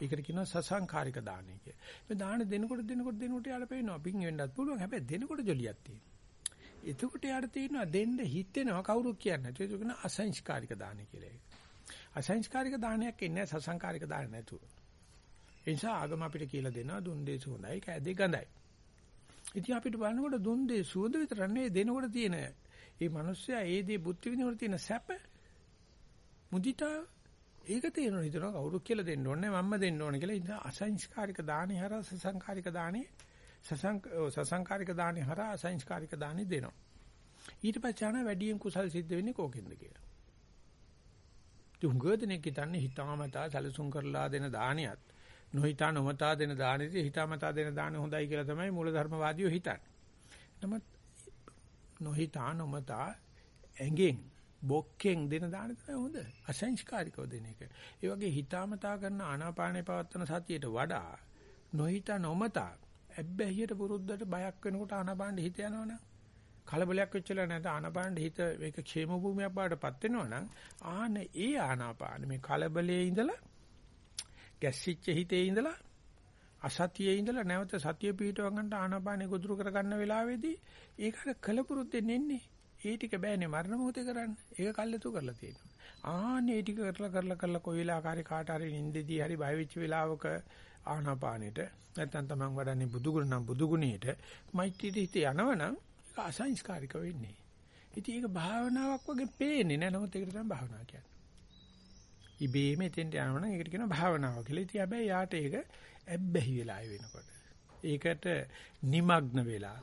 ඒකට කියනවා සසංකාරික දානය කියලා. මේ දාන දෙනකොට දෙනකොට දෙනකොට යාළ පේනවා පිං වෙන්නත් පුළුවන්. හැබැයි දෙනකොට ජොලියක් තියෙනවා. එතකොට යාට තේරෙනවා දෙන්න හිතෙනවා කවුරුත් කියන්නේ නැතුව ඒක කියන අසංස්කාරික දාන කියලා ඒක. අසංස්කාරික දානයක් ඉන්නේ සසංකාරික දාන නැතුව. ඒ නිසා ආගම අපිට කියලා දෙනවා දුන් දේ සුවඳයි කැදේ ගඳයි. ඉතින් අපිට බලනකොට දුන් දේ සුවඳ විතර නෙවෙයි දෙනකොට තියෙන මේ මිනිස්සයා ඒ දේ බුද්ධ විදිනකොට තියෙන සැප මුදිතා ඒක තේරෙනවා හිතනවා කවුරුත් කියලා දෙන්න ඕනේ මම්ම දෙන්න ඕනේ කියලා. ඉතින් අසංස්කාරික දානේ හරහා සසංකාරික දානේ සසංකාරික දානේ හරහා අසංස්කාරික දානේ දෙනවා. ඊට පස්සේ ආන වැඩියෙන් කුසල් සිද්ධ වෙන්නේ කෝකෙන්ද කියලා. තුංගදෙනෙක් හිතන්නේ හිතාමතා සැලසුම් කරලා දෙන දානියත් නොහිතා නොමතා දෙන දානෙට හිතාමතා දෙන දාන හොඳයි කියලා තමයි මූලධර්මවාදීෝ හිතන්නේ. නමුත් නොහිතා නොමතා ඇඟෙන් බොක්කෙන් දෙන දාන තමයි හොඳ. අසංස්කාරිකව දෙන එක. ඒ වගේ හිතාමතා කරන ආනාපානේ පවත්තන සතියට වඩා නොහිතා නොමතා ඇබ්බැහියට පුරුද්දට බයක් වෙනකොට ආනපාන හිත යනවනම් කලබලයක් වෙච්චලා නැත ආනපාන හිත ඒක ക്ഷേම භූමියක් බාටපත් වෙනවනම් ආන ඒ ආනාපාන මේ කලබලයේ ඉඳලා ගැස්සිච්ච හිතේ ඉඳලා අසතියේ ඉඳලා නැවත සතිය පිටව ගන්නට ආනාපානෙ ගොදුරු කරගන්න වෙලාවේදී ඒක අර කලපුරුද්දෙන් එන්නේ ඒ ටික බෑනේ මරණ මොහොතේ කරන්න. ඒක කල්ලාතු කරලා තියෙනවා. ආන්නේ ටික කරලා කරලා කරලා කොයි වෙලාවකරි කාට හරි නිින්දෙදී හරි බය වෙච්ච වෙලාවක ආනාපානෙට නැත්නම් තමන් වඩන්නේ බුදුගුණ නම් බුදුගුණයට මෛත්‍රියට හිත යනවනම් ඒක අසංස්කාරික වෙන්නේ. ඉතින් ඒක භාවනාවක් වගේ පේන්නේ නෑ නමුත් ඒකට තමයි භාවනාව කියන්නේ. ඉබේම එතෙන්ට යනවනම් ඒකට කියනවා භාවනාව කියලා. ඉතින් හැබැයි යාට ඒක ඇබ්බැහි වෙලා වෙනකොට. ඒකට নিমগ্ন වෙලා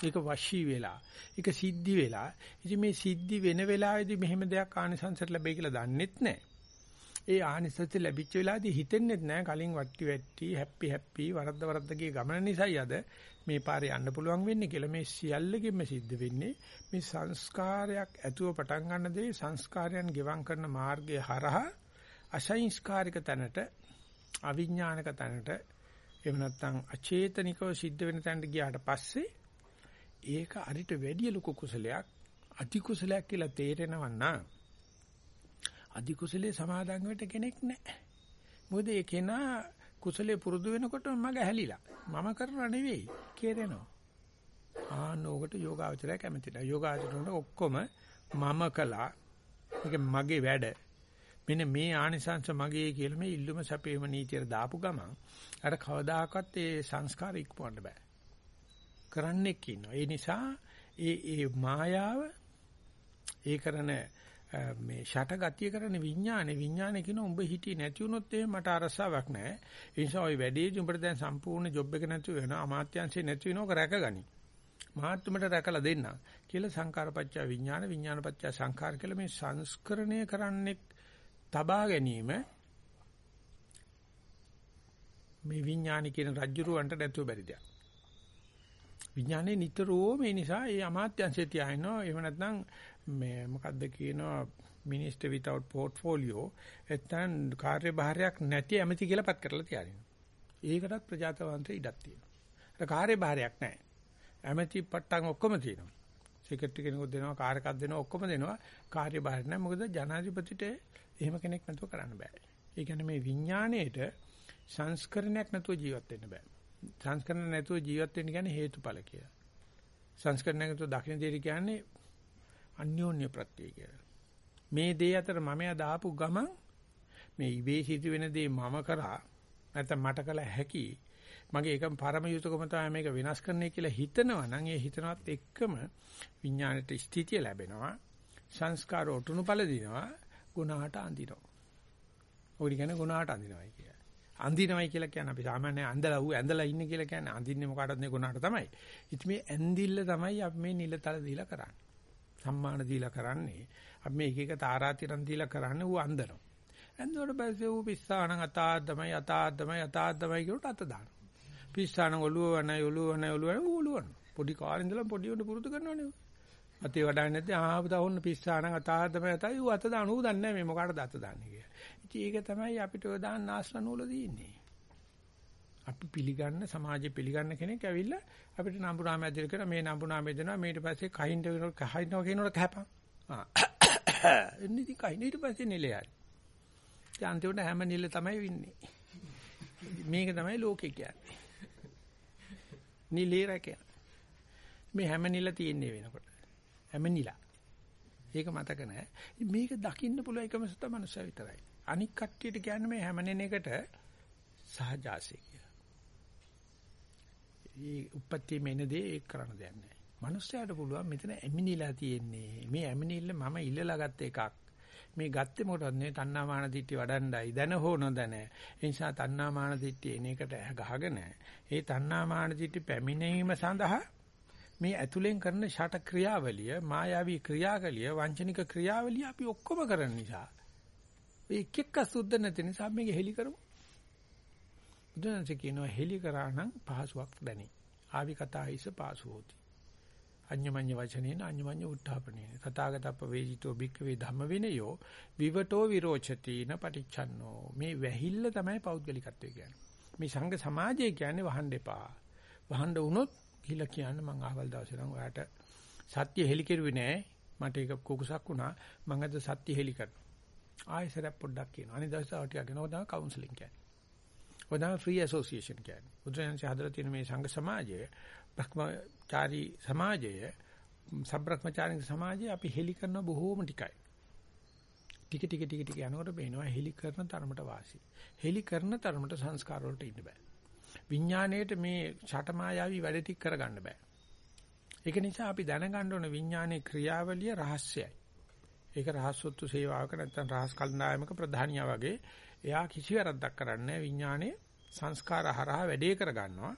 ඒක වශී වෙලා ඒක සිද්ධි වෙලා ඉතින් මේ සිද්ධි වෙන වෙලාවේදී මෙහෙම දෙයක් ආනිසංසට ලැබෙයි කියලා දන්නෙත් නැහැ ඒ ආනිසත් ලැබිච්ච වෙලාවේදී හිතෙන්නේ නැහැ කලින් වට්ටි වැට්ටි හැපි හැපි වරද්ද වරද්ද ගිය ගමන නිසායි අද මේ පාරේ යන්න පුළුවන් වෙන්නේ කියලා මේ සියල්ලකින්ම සිද්ධ වෙන්නේ. මේ සංස්කාරයක් ඇතුව පටන් ගන්න දේ සංස්කාරයන් ගෙවම් කරන මාර්ගය හරහා අසංස්කාරික තැනට අවිඥානික තැනට එහෙම නැත්නම් අචේතනිකව සිද්ධ වෙන තැනට ගියාට පස්සේ ඒක අරිට වැඩි ලොකු කුසලයක් අධි කුසලයක් කියලා තේරෙනව නම් අධි කුසලයේ සමාදන් වෙට කෙනෙක් නැහැ. මොකද ඒ කෙනා කුසලයේ පුරුදු වෙනකොට මග හැලිලා. මම කරනා නෙවෙයි කෙරෙනවා. ආනෝකට යෝගාවචරය කැමතිලා. යෝගාවචරයට ඔක්කොම මම කළා. මේක මගේ වැඩ. මෙන්න මේ ආනිසංශ මගේ කියලා මේ ඉල්ලුම සැපේම නීතියට දාපු ගමන් අර කවදාකවත් ඒ සංස්කාර ඉක්මවන්න බෑ. කරන්නෙක් ඉන්නවා. ඒ නිසා ඒ ඒ මායාව ඒ කරන මේ ෂට ගතිය කරන විඥානේ විඥානේ කියන උඹ හිටියේ නැති වුණොත් එහෙම මට අරසාවක් නැහැ. ඒ නිසා ওই වැඩේදී උඹට දැන් සම්පූර්ණ ජොබ් එක නැති වෙනවා. අමාත්‍යංශේ නැති වෙනවක රැකගනි. මහත්තුමට රැකලා දෙන්න කියලා සංකාරපච්චය විඥාන විඥානපච්චය සංඛාර කියලා මේ සංස්කරණය කරන්නේ තබා ගැනීම මේ විඥාන කියන රජ්ජුරුවන්ට නැතුව බැරි දෙයක්. විඥානේ නිතරම ඒ නිසා ඒ අමාත්‍යංශය තියාිනවා. එහෙම නැත්නම් මේ මොකද්ද කියනවා මිනිස්ටර් without portfolio එතන කාර්යභාරයක් නැති ඇමති කියලා පත් කරලා තියාරිනවා. ඒකටත් ප්‍රජාතන්ත්‍රය ඉඩක් තියෙනවා. ඒක කාර්යභාරයක් නැහැ. ඇමති පට්ටම් ඔක්කොම තියෙනවා. සෙක්‍රටරි කෙනෙකුත් දෙනවා, කාර්යකක් දෙනවා, ඔක්කොම දෙනවා. කාර්යභාර නැහැ. මොකද ජනාධිපතිට එහෙම කෙනෙක් නැතුව කරන්න බෑ. ඒ කියන්නේ මේ විඥාණයට සංස්කරණයක් නැතුව ජීවත් වෙන්න බෑ. සංස්කරණ නැතුව ජීවත් වෙන්න කියන්නේ හේතුඵල කියලා. සංස්කරණ නැතුව දකින්න දෙය කියන්නේ අන්‍යෝන්‍ය ප්‍රත්‍යය කියලා. මේ දේ අතර මම දාපු ගමන් මේ ඉබේ සිදු වෙන දේ මම කරා නැත්නම් මට කළ හැකි මගේ ඒකම පරම යුතුයකම තමයි මේක වෙනස් කරන්නයි කියලා හිතනවා නම් ඒ හිතනවත් එක්කම විඥාණයට ස්ථිතිය ලැබෙනවා සංස්කාර ඔටුනුපල දිනවා ගුණාට අඳිනවා. ඔය කියන්නේ ගුණාට අඳිනවයි කිය. අඳිනවයි කියලා කියන්නේ අපි සාමාන්‍යයෙන් ඇඳලා ඌ ඇඳලා ඉන්නේ කියලා කියන්නේ අඳින්නේ මොකටද නේ ගුණාට තමයි. ඉතින් මේ ඇඳිල්ල තමයි අපි මේ නිලතල දීලා කරන්නේ. සම්මාන දීලා කරන්නේ. අපි මේ එක එක තාරාතිරම් දීලා කරන්නේ ඌ අඳනවා. ඇඳුවට පස්සේ ඌ පිස්සාන අතාද්දමයි අතාද්දමයි අතාද්දමයි කියලට අත දානවා. පිස්සාන ඔළුව වනයි ඔළුව වනයි ඔළුව වනයි ඔළුව වන. පොඩි කාලේ ඉඳලා පොඩි උන්ට පුරුදු කරනවනේ. අතේ වඩන්නේ නැත්නම් ආපු තවන්න පිස්සාන අතාද්දමයි අතයි ඌ අත දාන ඌ දන්නේ නැහැ මේ මොකටද අත දාන්නේ කියලා. ඉතින් ඒක තමයි අපිට ඔය දාන්න ආශ්‍රන වල තියෙන්නේ. අපි පිළිගන්න සමාජය පිළිගන්න කෙනෙක් ඇවිල්ලා අපිට නම්බුනාමය දෙල කරා මේ නම්බුනාමය දෙනවා ඊට පස්සේ කහින්ද කහින්නවා කියනකොට කහපන්. ආ එන්නේ ඉතින් කහින් ඊට පස්සේ නිලයයි. ඒ අන්තිමට හැම නිල තමයි වින්නේ. මේක තමයි ලෝකේ කියන්නේ. නිලේ රැකේ. මේ හැම නිල තියෙන්නේ වෙනකොට. හැම නිලා. ඒක මතක නැහැ. මේක දකින්න පුළුවන් එකම සත මනුස්සය විතරයි. අනික් කට්ටියට කියන්නේ මේ හැමනෙන එකට සහජාසය කියලා. ඒ උපත්ති මෙන දේ ඒක කරන්න දෙයක් නැහැ. මනුස්සයාට පුළුවන් මෙතන ඇමිනිලා තියෙන්නේ. මේ ඇමිනිල්ල මම ඉල්ලලා ගත්ත එකක්. මේ ගත්තේ මොකටද නේ තණ්හාමාන දිට්ඨි වඩන්නයි දැන හෝ නොදැන. ඒ නිසා තණ්හාමාන දිට්ඨි එන එකට ගහගෙන ඒ තණ්හාමාන දිට්ඨි පැමිණීම සඳහා මේ ඇතුලෙන් කරන ෂට ක්‍රියාවලිය මායාවී ක්‍රියාවලිය වංචනික ක්‍රියාවලිය අපි ඔක්කොම කරන නිසා එක එක්ක සුද්ධ නැති නිසා මේක හෙලි කරමු. බුදුන්සේ කියනවා හෙලි කරා නම් පහසුවක් දැනේ. ආවි කතා හිස පාසු හොති. අඤ්ඤමඤ්ඤ වචනේන අඤ්ඤමඤ්ඤ උත්ථාපනේන. තථාගතප්ප වේජිතෝ භික්ඛවේ ධම්ම විනයෝ විවටෝ විරෝචතින පටිච්චන්නෝ. මේ වැහිල්ල තමයි පෞද්ගලිකත්වය කියන්නේ. මේ සංඝ සමාජය කියන්නේ වහන්න එපා. වහන්න වුණොත් ගිහිල්ලා කියන්න මං අහවල් දවසේ නම් ඔයාට සත්‍ය හෙලි කෙරුවේ නෑ. මට ඒක කුකුසක් වුණා. මං අද සත්‍ය හෙලි කරනවා. ආයෙසරක් පොඩ්ඩක් කියනවා. අනිත් දවසේ තව ටිකක් කියනවා. ඔය තමයි කවුන්සලින් කියන්නේ. ඔය තමයි ෆ්‍රී ඇසෝසියේෂන් කියන්නේ. බුදුරජාණන්සේ හදලා තියෙන මේ සංඝ සමාජය, භ්‍රමචාරී සමාජය, සබ්‍රක්‍මචාරින් සමාජය අපි හෙලි කරන බොහෝම ටිකයි. ටික ටික ටික ටික යනකොට පේනවා හෙලි කරන තරමට වාසි. හෙලි කරන තරමට සංස්කාර වලට ඉන්න බෑ. විඥාණයට මේ ඡටමායාවී වැඩ ටික කරගන්න බෑ. ඒක නිසා අපි දැනගන්න ඕන විඥානයේ ක්‍රියාවලිය රහස්‍යයි. ඒක රහස්සොත්තු සේවාවක නැත්නම් රහස් කල්නායමක ප්‍රධානියා වගේ එයා කිසි වැරද්දක් කරන්නේ විඥානයේ සංස්කාර හරහා වැඩේ කර ගන්නවා.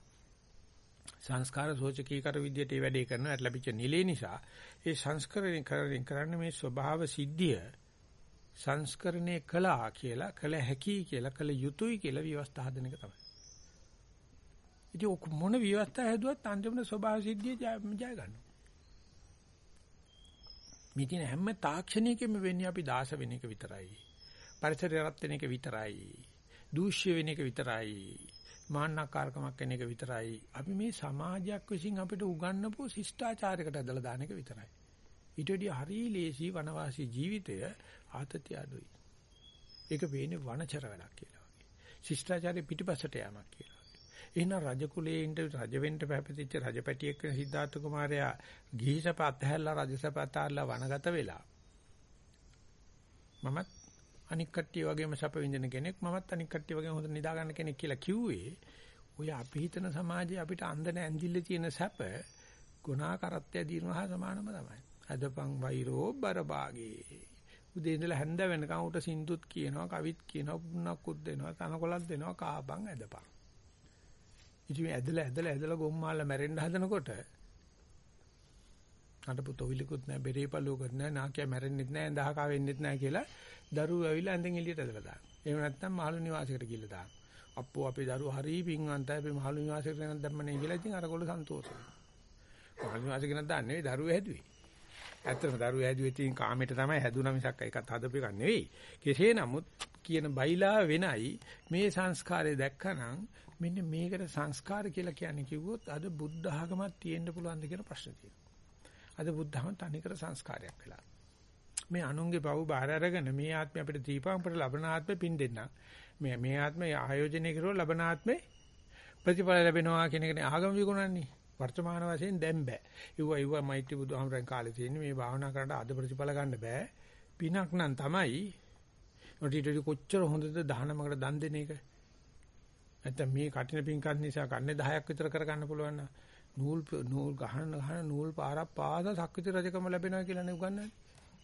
සංස්කාර සෝචකීකර විද්‍යට ඒ වැඩේ කරනවා ලැබිච්ච නිලේ නිසා ඒ සංස්කරණය කරමින් කරන්නේ මේ ස්වභාව සිද්ධිය සංස්කරණය කළා කියලා කළ හැකි කියලා කළ යුතුයි කියලා ව්‍යවස්ථා හදන එක තමයි. ඉතින් මොන ව්‍යවස්ථා හැදුවත් අන්තිමට ස්වභාව සිද්ධිය ජය ගන්නවා. මේ තියෙන හැම තාක්ෂණයකම වෙන්නේ අපි දාස වෙන එක විතරයි. පරිසරය රත් වෙන එක විතරයි. දූෂ්‍ය වෙන එක විතරයි. මාන්නකාරකමක් වෙන එක විතරයි. අපි මේ සමාජයක් විසින් අපිට උගන්වපු ශිෂ්ටාචාරයකට ඇදලා දාන එක විතරයි. ඊට වඩා හරි ලේසි වනවාසී ජීවිතය ආතතිය අඩුයි. ඒක වෙන්නේ වනචර වැඩක් කියලා වගේ. ශිෂ්ටාචාරයේ පිටිපසට යamak කියලා. එහෙනම් රජ කුලයේ ඉඳ රජ වෙන්න පැපතිච්ච රජපැටියෙක් වෙන සිද්ධාර්ථ කුමාරයා ගිහිසප අත්හැරලා රජසප අත්හැරලා වනගත වෙලා මමත් අනික් කට්ටිය වගේම සැප විඳින කෙනෙක් මමත් අනික් කට්ටිය වගේම හොඳ නිදා ගන්න කෙනෙක් කියලා කිව්වේ ඔය අපි හිතන සමාජයේ අපිට අන්දන ඇඳිල්ල තියෙන සැප ගුණා කරත්තය දිනනවා සමානම තමයි. අදපන් වෛරෝ බරභාගේ. උදේ ඉඳලා හැන්ද වෙනකන් උට සින්දුත් කියනවා කවිත් කියනවා පුන්නක්කුත් දෙනවා තනකොලක් දෙනවා කාපන් ඇදපන්. ඉතින් ඇදලා ඇදලා ඇදලා ගොම්මාලා මැරෙන්න හදනකොට අඬපු තොවිලකුත් නැහැ බෙරේපලුවකුත් නැහැ නාකිය මැරෙන්නෙත් නැහැ දහකා වෙන්නෙත් නැහැ කියලා දරුවෝ ඇවිල්ලා ඇඳෙන් එළියට ඇදලා දානවා. එහෙම නැත්නම් මහලු නිවාසයකට ගිහිල්ලා දානවා. අප්පෝ අපේ දරුවෝ හරි පිංවන්තයි අපි මහලු නිවාසයකට ගෙනත් දැම්මනේ කියලා ඉතින් අරගොල්ලෝ සන්තෝෂයි. මහලු නිවාසයකට ගෙනත් දාන්නේ නෙවෙයි දරුවෝ හැදුවේ. ඇත්තටම දරුවෝ හැදුවේ ඉතින් කාමයට තමයි හැදුනා මිසක් ඒකත් හදපු එකක් නෙවෙයි. කෙසේ නමුත් කියන බයිලා වෙනයි මේ සංස්කාරය දැක්කනම් මෙන්න මේකට සංස්කාර කියලා කියන්නේ කිව්වොත් අද බුද්ධ ආගමක් තියෙන්න පුළුවන්ද කියන ප්‍රශ්නේ තියෙනවා. අද බුද්ධහම තනිකර සංස්කාරයක් වෙලා. මේ අනුන්ගේ පව් බාහිර අරගෙන මේ ආත්මය අපිට දීපම් අපිට ලබන ආත්මෙ පින් දෙන්න. මේ මේ ආත්මය ආයෝජනය කරුවොත් ලබන ආත්මෙ ප්‍රතිඵල ලැබෙනවා කියන එකනේ ආගම විකුණන්නේ. වර්තමාන වශයෙන් දැන් බෑ. ඉව්වා ඉව්වා මෛත්‍රී බුදුහාමරන් කාලේ තියෙන්නේ මේ භාවනා කරලා අද ප්‍රතිඵල ගන්න බෑ. පිනක් නම් තමයි. ඔටිටි කොච්චර හොඳද දහනමකට දන් දෙන එක. නැත්තම් මේ කටින පින්කත් නිසා කන්නේ 10ක් විතර කරගන්න පුළුවන් නම් නූල් නූල් ගහන ගහන නූල් පාරක් පාද සක්විති රජකම ලැබෙනවා කියලා නේ උගන්වන්නේ.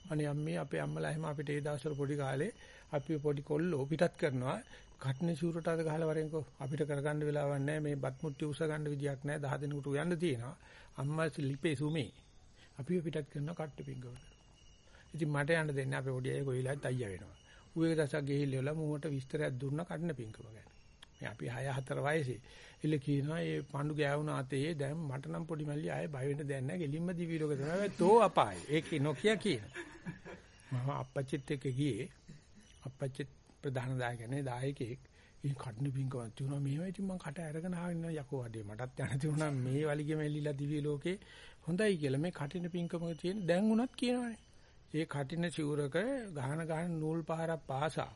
අනේ අම්මේ අපේ අම්මලා එහෙම අපිට ඒ දවස්වල පොඩි කාලේ අපි පොඩි කොල්ලෝ පිටත් කරනවා. කට්නේ ෂූරට අද ගහලා වරෙන්කෝ අපිට කරගන්න වෙලාවක් නැහැ. මේ බත් මුට්ටි උස ගන්න විදියක් නැහැ. 10 දිනකට උයන්න තියෙනවා. අම්මා ලිපේ සුමේ. අපි පිටත් කරනවා කට්ට පිංගවල. ඉතින් මට යන්න දෙන්න අපේ පොඩි අය කොයිලාත් අයියා වෙනවා. ඌ එක දවසක් ගිහිල්ලා මූවට විස්තරයක් දුන්න කට්න පිංකම ගැන. මේ අපි 6 4 වයසේ. ඉල්ල කියනවා මේ පඳු ගෑවුන අතේ දැන් මට නම් පොඩි මල්ලි ආයේ බය වෙන්න දෙයක් නැහැ. ගෙලින්ම දිවි ලෝක තමයි තෝ අපායි. ඒකේ නොකිය කියන. මම අපච්චිත් එක්ක ගියේ. අපච්චිත් ප්‍රධාන දායකනේ දායකයෙක්. ඉතින් කඩන පිංකම තුන මේවා ඉතින් මම කට අරගෙන ආගෙන යකෝ වඩේ මටත් යන්න තිබුණා මේ වලිගෙම එල්ලිලා දිවි ලෝකේ හොඳයි කියලා මේ කටින පිංකමක තියෙන දැන් උනත් කියනවානේ. ඒ කටින චූරක ගහන ගහන නූල් පාරක් පාසා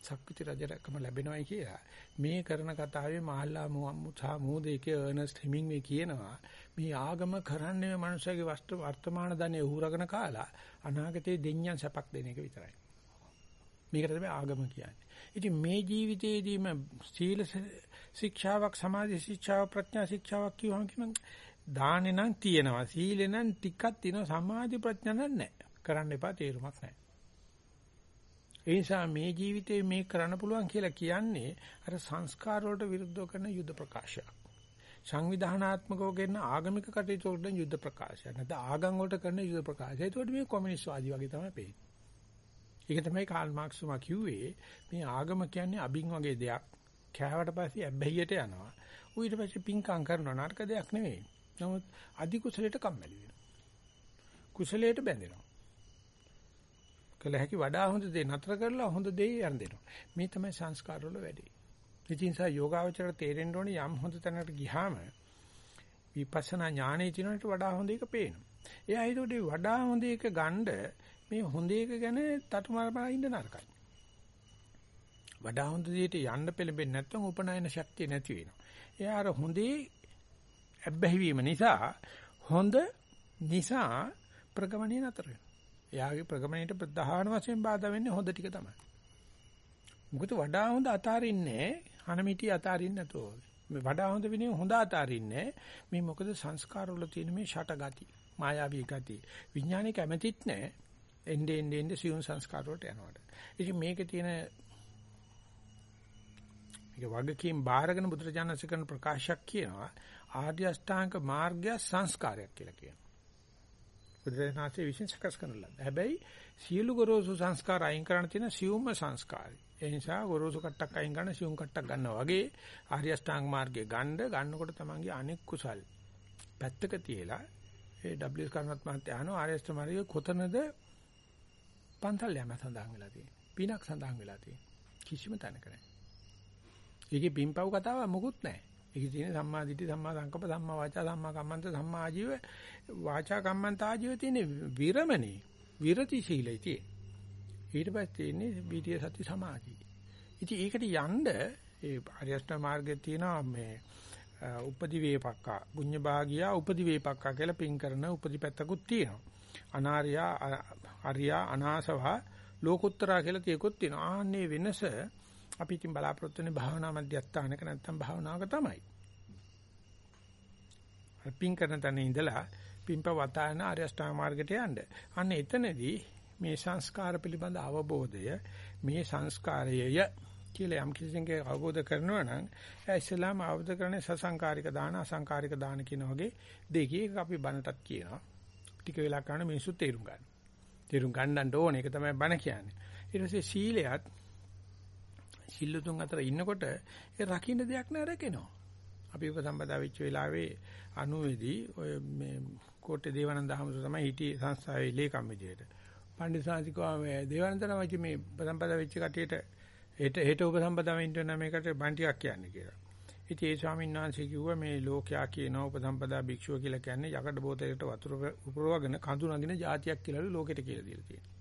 සක්විති රජරකම ලැබෙනවයි කියලා. මේ කරන කතාවේ මහල්ලා මුසා මූදේකේ අර්නස්ට් හිමින්ගේ කියනවා මේ ආගම කරන්නේ මේ මනුස්සයගේ වර්තමාන ධනෙ උහුරගෙන කාලා අනාගතේ දෙඤ්ඤන් සැපක් දෙන එක විතරයි. මේකට තමයි ආගම කියන්නේ. ඉතින් මේ ජීවිතයේදීම සීල ශික්ෂාවක් සමාධි ශික්ෂාවක් ප්‍රඥා ශික්ෂාවක් කියවම කියන දානේ නම් තියෙනවා. සීලේ නම් ටිකක් තියෙනවා. සමාධි ප්‍රඥා නැහැ. කරන්න එපා තේරුමක් නැහැ. ඒ නිසා මේ ජීවිතේ මේ කරන්න පුළුවන් කියලා කියන්නේ අර සංස්කාර වලට විරුද්ධව කරන යුද්ධ ප්‍රකාශයක්. සංවිධානාත්මකව කරන ආගමික කටයුතු වලට යුද්ධ ප්‍රකාශයක්. නැත්නම් ආගම් වලට කරන යුද්ධ ප්‍රකාශය. ඒකට මේ කොමියුනිස්ට් වාදී වගේ තමයි පේන්නේ. ඒක තමයි කාල් මාක්ස් තුමා කිව්වේ මේ ආගම කියන්නේ අබින් වගේ දෙයක්. කෑවට පස්සේ ඇබ්බැහියට යනවා. ඌ ඊට පස්සේ පිංකම් කරනවා නරක දෙයක් නෙවෙයි. නමුත් අධි කුසලයට කම්මැලි වෙනවා. කුසලයට බැඳෙනවා. කළ හැකි වඩා හොඳ දේ නතර කරලා හොඳ දේ යන් දෙනවා. මේ තමයි සංස්කාර වල වැඩේ. ඉතින් සා යෝගාවචර තේරෙන්න ඕනේ යම් හොඳ තැනකට ගියාම විපස්සනා ඥානෙ තිනනට වඩා හොඳ එක පේනවා. එයා ඒකට වඩා හොඳ එක ගන්න මේ හොඳ එක ගැන තටුමාරපා ඉන්න නරකයි. වඩා හොඳ දෙයට යන්න පෙළඹෙන්නේ නැත්නම් උපනායන ශක්තිය නැති වෙනවා. එයා අර හොඳේ ඇබ්බැහි වීම නිසා හොඳ නිසා ප්‍රගමණය නතර වෙනවා. එයාගේ ප්‍රගමණයට ප්‍රධාන වශයෙන් බාධා වෙන්නේ හොඳ ටික තමයි. මොකද වඩා හොඳ අතාරින්නේ හනමිටි අතාරින්නේ නැතෝ. මේ වඩා හොඳ විනේ හොඳ අතාරින්නේ මේ මොකද සංස්කාර වල තියෙන මේ ෂට ගති, මායාවී ගති. විඥානේ කැමැතිත් නැහැ. එnde ende ende සියුම් සංස්කාර වලට යනවාට. ඉතින් මේකේ තියෙන මේක වගකීම් බාරගෙන බුදුරජාණන්සේ කරන ප්‍රකාශයක් කියනවා ආර්ය අෂ්ටාංග මාර්ගය සංස්කාරයක් කියලා කියනවා. බුදුරජාණන්සේ විශ්ින් සකස් කරන ලද. හැබැයි සියලු ගොරෝසු සංස්කාර අයින් කරන්න තියෙන සියුම්ම සංස්කාරයි. ඒ නිසා ගොරෝසු කට්ටක් අයින් කරන සියුම් කට්ටක් ගන්නවා වගේ ආර්ය අෂ්ටාංග මාර්ගයේ ගන්න ගන්නකොට තමන්ගේ අනෙක් කුසල් පැත්තක තියලා ඒ WS කර්මත් මහත්තයා අහනවා ආර්ය අෂ්ටාංග මාර්ගයේ කොතනද පන්සල් යෑම සඳහන් වෙලා තියෙන්නේ. පිනක් සඳහන් වෙලා තියෙන්නේ. කිසිම තැනක නැහැ. ඒකේ පින්පව් කතාවක් මොකුත් නැහැ. ඒකේ තියෙන සම්මා දිට්ඨි, සම්මා සංකප්ප, සම්මා වාචා, සම්මා කම්මන්ත, සම්මා ආජීව, වාචා කම්මන්ත ආජීව තියෙන විරමණේ, විරති සීලයි තියෙන්නේ. ඊට පස්සේ තියෙන්නේ විරිය සති සමාධි. ඉතින් ඒකට යන්න ඒ ආර්යෂ්ට මාර්ගයේ තියෙනවා මේ උපදි වේපක්කා, පුඤ්ඤ භාගියා උපදි වේපක්කා කියලා පින් කරන උපදි පැත්තකුත් තියෙනවා. අනාර්යා අරියා අනාසවා ලෝකුත්තරා කියලා තියකුත් තියෙනවා. ආන්නේ වෙනස අපි ඉතින් බලාපොරොත්තු වෙන්නේ භාවනා මධ්‍යස්ථානක නැත්තම් භාවනාවක තමයි. පින් කරන තැන ඉඳලා පින්ප වතාන ආර්ය අෂ්ටාංග මාර්ගයට යන්න. අන්න එතනදී මේ සංස්කාර පිළිබඳ අවබෝධය මේ සංස්කාරයය කියලා යම් කිසිංගේ අවබෝධ කරනවා නම් ඉස්ලාම අවබෝධ කරන්නේ සසංකාරික දාන අසංකාරික දාන කියන වගේ දෙකේ අපි බණටත් කියනවා. ටික වෙලා කරන මිනිස්සු තේරුම් ගන්න. තේරුම් ගන්නට ඕනේ ඒක තමයි බණ කියන්නේ. ඊට පස්සේ සීලයත් සිල්ලුතුන් අතර ඉන්නකොට ඒ රකින්න දෙයක් නෑ රැකෙනවා. අපි උපසම්පදා වෙච්ච වෙලාවේ 90 දී ඔය මේ කෝට්ටේ දේවානන්ද හමුසු තමයි හිටියේ සංස්ථාවේ ලේකම් විදියට. පණ්ඩිතාන්තිකවා මේ දේවානන්ද නමයි මේ උපසම්පදා වෙච්ච කටියට හෙට හෙට උපසම්පදා වෙන්න වෙන මේකට බණ ටිකක් කියන්නේ කියලා. ඉතින් ඒ ස්වාමීන් වහන්සේ කිව්වා මේ ලෝකයා කියන උපසම්පදා භික්ෂුව කියලා කියන්නේ යකඩ බෝතලයකට වතුර උපරවගෙන කඳු නගින જાතියක් කියලාලු ලෝකෙට කියලා දීලා තියෙනවා.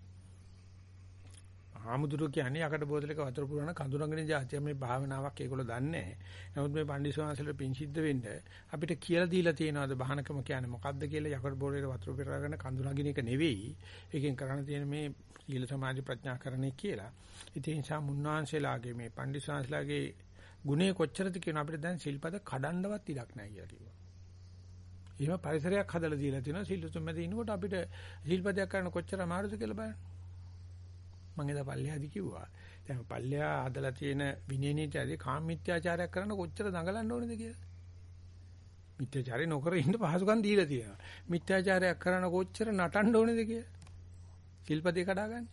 ආමුදුරු කියන්නේ යකඩ බෝතලයක වතුර පුරවන කඳු නගින જાතිය මේ භාවනාවක් ඒගොල්ලෝ දන්නේ නැහැ. නමුත් මේ පණ්ඩිස්වාංශලට පින් සිද්ධ වෙන්න අපිට කියලා දීලා තියෙනවාද බහනකම කියන්නේ මොකද්ද කියලා යකඩ බෝතලයක වතුර පුරවගෙන කඳු නගින එක නෙවෙයි. ඒකෙන් කරන්න තියෙන මේ සීල සමාධි ප්‍රඥා කරණේ කියලා. ඉතින් ඒ නිසා මුන්නාංශලාගේ මේ පණ්ඩිස්වාංශලාගේ ගුණේ කොච්චරද කියන අපිට දැන් සිල්පද කඩන්නවත් ඉඩක් නැහැ කියලා කිව්වා. එහෙම පරිසරයක් හදලා දීලා තියෙනවා සිල්තුම් මැද ඉනකොට අපිට සිල්පදයක් කරන්න කොච්චර අමාරුද කියලා බලන්න. මම එදා පල්ලෙහාදී කිව්වා. දැන් පල්ලෙහා හදලා තියෙන විනය නීතියදී කාම මිත්‍යාචාරයක් කරන්න කොච්චර දඟලන්න ඕනේද කියලා. මිත්‍යාචාරය නොකර ඉන්න පහසුකම් දීලා තියෙනවා. මිත්‍යාචාරයක් කරන්න කොච්චර නටන්න ඕනේද කියලා. සිල්පදේ කඩාගන්න.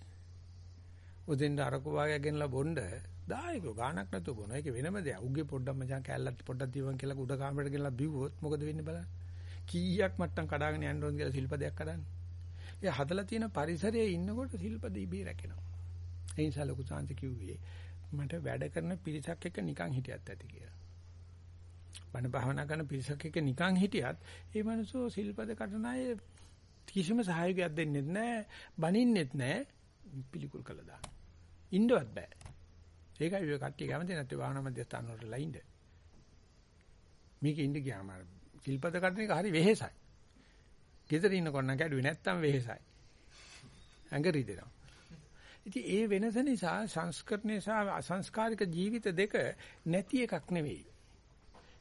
උදෙන්ද අරකු වාගයක් ගෙනලා බොණ්ඩ දායකෝ ගාණක් නැතුව බොන. ඒක වෙනම දෙයක්. උගේ පොඩ්ඩක් මචං කැල්ලක් පොඩ්ඩක් දීවන් කියලා උඩ කාමරේට ගෙනලා බිව්වොත් මොකද වෙන්නේ බලන්න. කීයක් මට්ටම් කඩාගෙන යන්න ඕනද කියලා සිල්පදයක් කඩන්න. ඒ හදලා තියෙන පරිසරයේ ඉන්නකොට සිල්පද ඉබේ රැකෙනවා. ඒ නිසා ලොකු සාන්ති කිව්වේ මට වැඩ කරන පිරිසක් එක්ක නිකන් හිටියත් ඇති කියලා. බණ භාවනා කරන පිරිසක් එක්ක නිකන් හිටියත් ඒ මනුස්සෝ සිල්පද කඩන අය කිසිම සහයෝගයක් දෙන්නේ නැහැ, බනින්නෙත් නැහැ, පිළිකුල් කළා දාන. ඉන්නවත් බෑ. ඒකයි ඔය කට්ටිය කැමති නැත්තේ භාවනා මධ්‍යස්ථාන වලට ලයින්ද. මේක ඉන්න ගියාම සිල්පද කඩන එක හරි වෙහෙසයි. ගෙදර ඉන්නකොට නම් කැඩුවේ නැත්තම් වෙහෙසයි. ඇඟ රිදෙනවා. ඉතින් ඒ වෙනස නිසා සංස්කරණය සහ අසංස්කාරික ජීවිත දෙක නැති එකක් නෙවෙයි.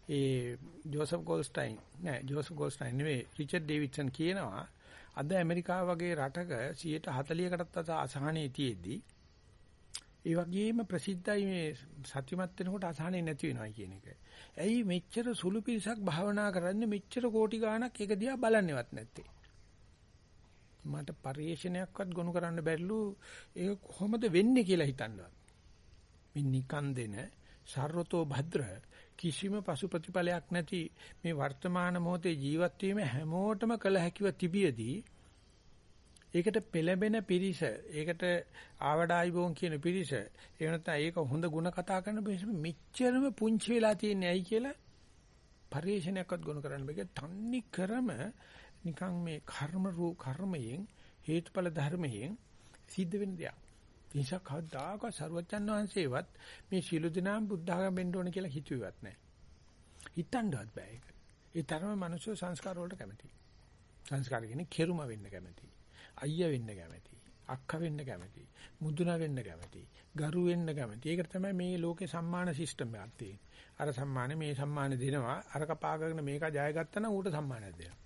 ඒ ජෝසප් ගෝල්ස්ටයින් නෑ ජෝසප් ගෝල්ස්ටයින් නෙවෙයි රිචඩ් ඩේවිඩ්සන් කියනවා අද ඇමරිකාව වගේ රටක 140කටත් අසහනේ තියෙද්දි ඒ වගේම ප්‍රසිද්ධයි මේ සත්‍යමත් වෙනකොට අසහනේ නැති වෙනවා කියන එක. ඇයි මෙච්චර සුළු පිරිසක් භාවනා කරන්නේ මෙච්චර කෝටි ගාණක් ඒක දිහා බලන්නේවත් නැත්තේ? මට පරිේශනයක්වත් ගොනු කරන්න බැරිලු ඒක කොහොමද වෙන්නේ කියලා හිතන්නවත්. මේ නිකන් දෙන සර්වතෝ භද්‍ර කිසිම පසු ප්‍රතිඵලයක් නැති මේ වර්තමාන මොහොතේ ජීවත් වීම හැමෝටම කළ හැකිව තිබියදී ඒකට පෙළඹෙන පිරිස ඒකට ආවඩායිබෝන් කියන පිරිස ඒ නැත්නම් ඒක හොඳ ಗುಣ කතා කරන පිරිස මෙච්චරම පුංචි වෙලා තියෙන්නේ ඇයි කියලා පරිේශනයක්වත් ගොනු කරන්න බෑ තන්නේ කරම නිකන් මේ කර්ම රූ කර්මයෙන් හේතුඵල ධර්මයෙන් සිද්ධ වෙන දෙයක්. නිසා කවදාකවත් සරුවච්චන් වහන්සේවත් මේ සියලු දෙනාම බුද්ධඝම වෙන්න ඕන කියලා හිතුවේවත් නැහැ. හිතන්නවත් බෑ ඒක. ඒ තරම මිනිස්සු සංස්කාර වලට කැමතියි. සංස්කාර කියන්නේ කෙරුම වෙන්න කැමතියි. අයියා වෙන්න කැමතියි. අක්කා වෙන්න කැමතියි. මුදුනා වෙන්න කැමතියි. ගරු වෙන්න කැමතියි. ඒකට තමයි මේ ලෝකේ සම්මාන සිස්ටම් එකක් තියෙන්නේ. අර සම්මානේ මේ සම්මානේ දෙනවා. අර කපාගෙන මේක ජයගත්තා නම් ඌට සම්මානයක් දෙනවා.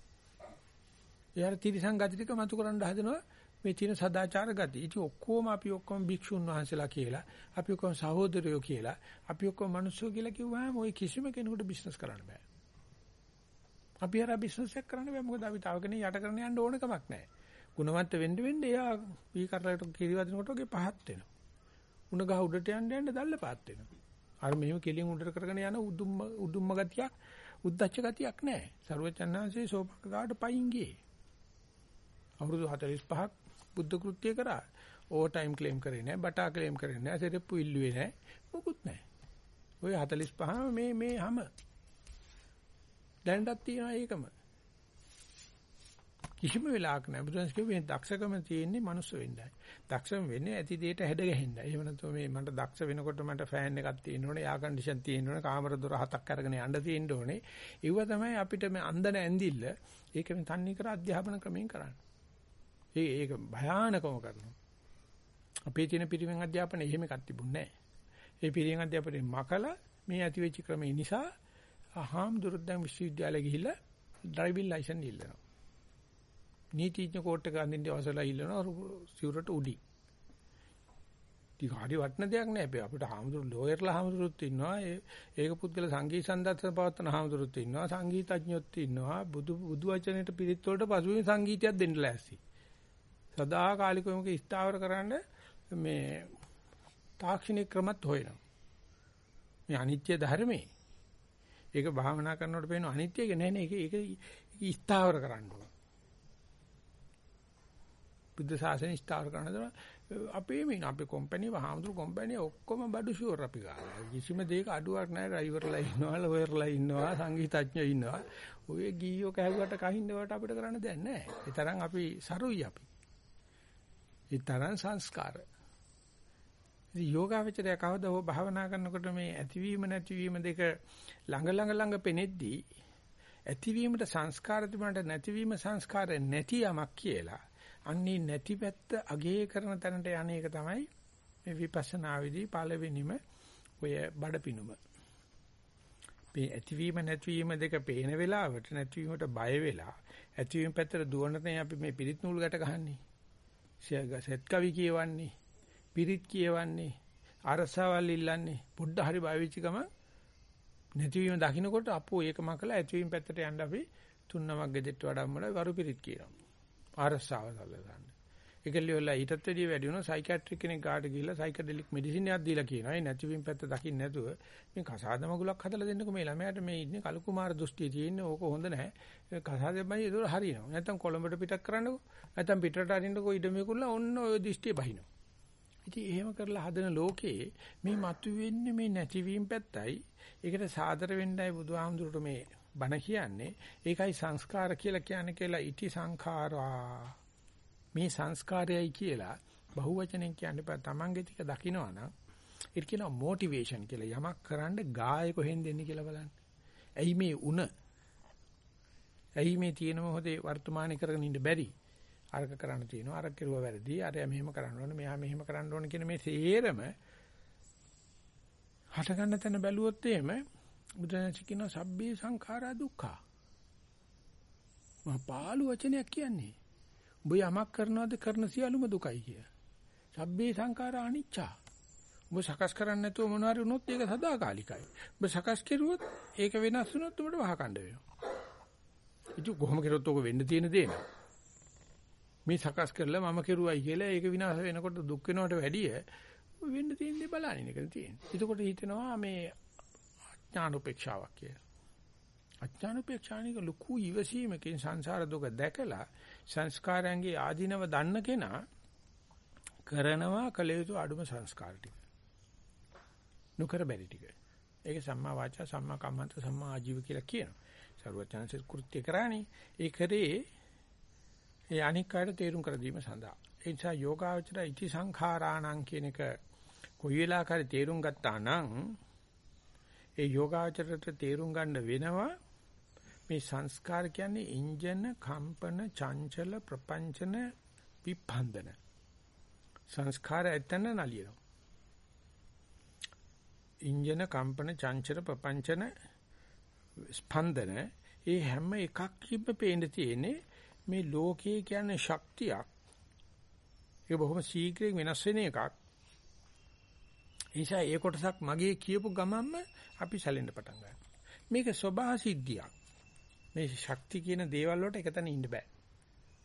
එයාට තිරිසන් ගති ටික මතු කරන්න හදනවා මේ තියෙන සදාචාර ගති. ඉතින් ඔක්කොම අපි ඔක්කොම භික්ෂුන් වහන්සේලා කියලා, අපි ඔක්කොම සහෝදරයෝ කියලා, අපි ඔක්කොම මිනිස්සු කියලා කිව්වම ওই කිසිම කෙනෙකුට බිස්නස් කරන්න බෑ. අපි හරහා බිස්නස් එකක් කරන්න බෑ. මොකද අපි තව කෙනෙක් යට කරන්න යන්න ඕන කමක් නැහැ. ගුණවන්ත වෙන්න වෙන්න එයා වීකරලට කිරිවදිනකොට ඔගේ පහත් වෙනවා. උණ ගහ උඩට යන්න යන්න දැල්ල පහත් වෙනවා. අර මෙහෙම කෙලින් උඩට කරගෙන යන උදුම්ම උදුම්ම ගතියක් උද්දච්ච ගතියක් නැහැ. සරුවචන්හන්සේ සෝපකගාට පයින් ගියේ. අවුරුදු 45ක් බුද්ධ කෘත්‍ය කරා. ඕවර් ටයිම් ක්ලේම් කරේ නැහැ, බටා ක්ලේම් කරේ නැහැ, සෙරෙප්පු ඉල්ලුවේ නැහැ. මොකුත් නැහැ. ওই 45 මේ මේ හැම දැනටත් තියෙනවා ඒකම. කිසිම වෙලාවක නැහැ. බුදුන්ස් කිව්වේ දක්ෂකම තියෙන්නේ මනුස්ස වෙන්නයි. දක්ෂම වෙන්නේ ඇති දෙයට හැඩ ගැහෙන්නයි. එහෙම නැත්නම් මේ මට දක්ෂ වෙනකොට මට ෆෑන් එකක් තියෙන්න ඕනේ, යා කන්ඩිෂන් තියෙන්න ඕනේ, කාමර දොර හතක් අරගෙන යන්න තියෙන්න ඕනේ. ඒව තමයි අපිට මේ අන්දන ඇඳිල්ල ඒක මේ තන්නේ කර අධ්‍යාපන ක්‍රමයෙන් කරන්නේ. ඒ ඒක භයානකම කරනවා. අපේ තියෙන පිරිවෙන් අධ්‍යාපනය එහෙම එකක් තිබුණේ නැහැ. ඒ පිරිවෙන් අධ්‍යාපනයේ මකලා මේ ඇති වෙච්ච ක්‍රමය නිසා අහාම්දුරුත් දැන් විශ්වවිද්‍යාලය ගිහිල්ලා ඩ්‍රයිවිං ලයිසන් ඉල්ලනවා. නීතිඥ කෝට් එක අඳින්න අවසරලා ඉල්ලනවා සිවුරට උඩි. ටික හරි වටන දෙයක් නෑ අපිට හාමුදුරු ලෝයර්ලා හාමුදුරුත් ඉන්නවා ඒ ඒක පුද්ගල සංගීත සම්දර්ශන පවත්වන හාමුදුරුත් ඉන්නවා සංගීතඥයොත් ඉන්නවා බුදු බුදු වචනේට පිළිත් වලට පසුබිම් සංගීතයක් දෙන්න ලෑස්ති. සදාකාලිකව මේක ස්ථාවර කරන්න මේ තාක්ෂණික ක්‍රමත් හොයනවා. මේ අනිත්‍ය ධර්මයේ ඒක භාවනා කරනකොට පේන අනිත්‍යක නෑ නේ ඒක ඒක ස්ථාවර කරන්න ඕන. බුද්ධ ශාසනය ස්ථාවර කරන දා අපේ මේ අපේ කම්පැනි වහාමුදුරු කම්පැනි ඔක්කොම බඩු ෂුවර් අපි ගාලා. කිසිම දෙයක අඩුවක් නැහැ ඩ්‍රයිවර්ලා ඉන්නවා, ලෝයර්ලා ඉන්නවා, සංගීතඥයෝ ඉන්නවා. ඔය ගීයෝ කැහුවට කහින්නවට අපිට කරන්න දෙයක් නැහැ. ඒ තරම් අපි සරුයි අපි. ඒ තරම් සංස්කාර. ඉතින් යෝගාවචරය කවදා හෝ භාවනා කරනකොට මේ ඇතිවීම නැතිවීම දෙක ළඟ ළඟ ළඟ පෙනෙද්දී ඇතිවීමට සංස්කාර තිබුණාට නැතිවීම සංස්කාර නැති යමක් කියලා අන්නේ නැති පැත්ත අගේ කරන තැනට යන එක තමයි මේ විපස්සනා විදී පළවෙනිම ඔය බඩපිනුම. මේ ඇතිවීම නැතිවීම දෙක පේන වෙලාවට නැතිවීමට බය වෙලා ඇතිවීම පැත්තට දුවන තැන අපි මේ පිරිත් නූල් ගැට ගහන්නේ. සෙත් කවි කියවන්නේ. පිරිත් කියවන්නේ. අරසවල් ඉල්ලන්නේ. පොඩ්ඩ හරි බය වෙච්ච ගම නැතිවීම දකින්නකොට අපෝ ඒක මකලා ඇතිවීම පැත්තට යන්න අපි තුන්නමක් ගෙදෙට්ට වඩම්මල වරු පිරිත් කියනවා. ආරස්සාව සැලසන්න. ඒකල්ලි වල ඊටත් වැඩිය වැඩි වුණා සයිකියාට්‍රික් කෙනෙක් ගාට ගිහිල්ලා සයිකඩෙලික් මෙඩිසින් එකක් දීලා කියනවා. ඒ නැතිවීම පැත්ත දකින්න නැතුව මේ කසාද මගුලක් හදලා දෙන්නකෝ මේ ළමයාට මේ ඉන්නේ කලු කුමාර දෘෂ්ටිය තියෙන්නේ ඕක හොඳ නැහැ. ඒ කසාදෙමයි ඒක හරියනවා. නැත්තම් කොළඹට පිටක් කරන්නකෝ. නැත්තම් පිටරට අරින්නකෝ ඉඩමේකුල්ලා ඔන්න ඔය දෘෂ්ටිය බහිනවා. ඉතින් එහෙම කරලා හදන ලෝකේ මේ මතුවෙන්නේ මේ නැතිවීම පැත්තයි. ඒකට සාදර වෙන්නයි බුදුහාමුදුරට මේ බණ කියන්නේ ඒකයි සංස්කාර කියලා කියන්නේ කියලා ඉති සංඛාරා මේ සංස්කාරයයි කියලා බහුවචනෙන් කියන්න බෑ තමන්ගේ ටික දකිනවා නම් ඒක කියනවා මොටිවේෂන් කියලා යමක් කරන්න ගාය කොහෙන් දෙන්නේ කියලා බලන්න. ඇයි මේ උන? ඇයි මේ තියෙන මොහොතේ වර්තමානයේ කරගෙන ඉන්න බැරි? අරක කරන්න තියෙනවා අරක කෙරුවා වැරදි අරයා මෙහෙම කරන්න ඕනේ මෙහා මෙහෙම කරන්න ඕනේ කියන මේ සේරම හට ගන්න තැන බැලුවොත් එහෙම බුදුරජාණන් කියනවා සබ්බේ සංඛාරා දුක්ඛා. මහා පාළු වචනයක් කියන්නේ. උඹ යමක් කරනවද කරන සියලුම දුකයි කිය. සබ්බේ සංඛාරා අනිච්චා. උඹ සකස් කරන්නේ නැතුව මොනවාරි වුණොත් ඒක සදාකාලිකයි. උඹ සකස් කෙරුවොත් ඒක වෙනස් වුණොත් උඹට වහකණ්ඩ වෙනවා. ඉතින් කොහොම කරොත් ඔක වෙන්න තියෙන දේ නේ. මේ සකස් කරලා මම කෙරුවයි කියලා ඒක විනාශ වෙනකොට දුක් වෙනවට වැඩිය වෙන්න තියෙන දේ බලන්නේ නේද තියෙන්නේ. එතකොට හිතෙනවා මේ අඥානුපේක්ෂාවක් කියලා. අඥානුපේක්ෂානික ලুকু ඉවසීමකින් සංසාර දුක දැකලා සංස්කාරයන්ගේ ආධිනව දන්න කෙනා කරනවා කළ යුතු අඩුම සංස්කාර ටික. නොකර බැරි ටික. ඒක සම්මා වාචා සම්මා කම්මන්ත සම්මා ආජීව කියලා කියනවා. සරුවචනසේ කෘත්‍ය කරානේ. ඒ කරේ ඒ අනික් කාට තේරුම් කර දීම සඳහා. ඒ නිසා යෝගාවචර ඉති සංඛාරාණං කියන එක කොයි වෙලාවකරි තේරුම් ගත්තා නම් ඒ යෝගාචරයට තේරුම් ගන්න වෙනවා මේ සංස්කාර කියන්නේ ඉන්ජන කම්පන චංචල ප්‍රපංචන විපන්දන සංස්කාර ඇත්තන නලියනවා ඉන්ජන කම්පන චංචල ප්‍රපංචන ස්පන්දන ඒ හැම එකක් කිබ්බ පේන්න තියෙන්නේ මේ ලෝකයේ කියන්නේ ශක්තියක් ඒක බොහොම ශීඝ්‍රයෙන් වෙනස් වෙන එකක් නිසා ඒ කොටසක් මගේ කියපු ගමන්ම අපි සැලෙන්න පටන් ගන්නවා. මේක සබහා සිද්ධියක්. මේ ශක්ති කියන දේවල් වලට එකතන ඉන්න බෑ.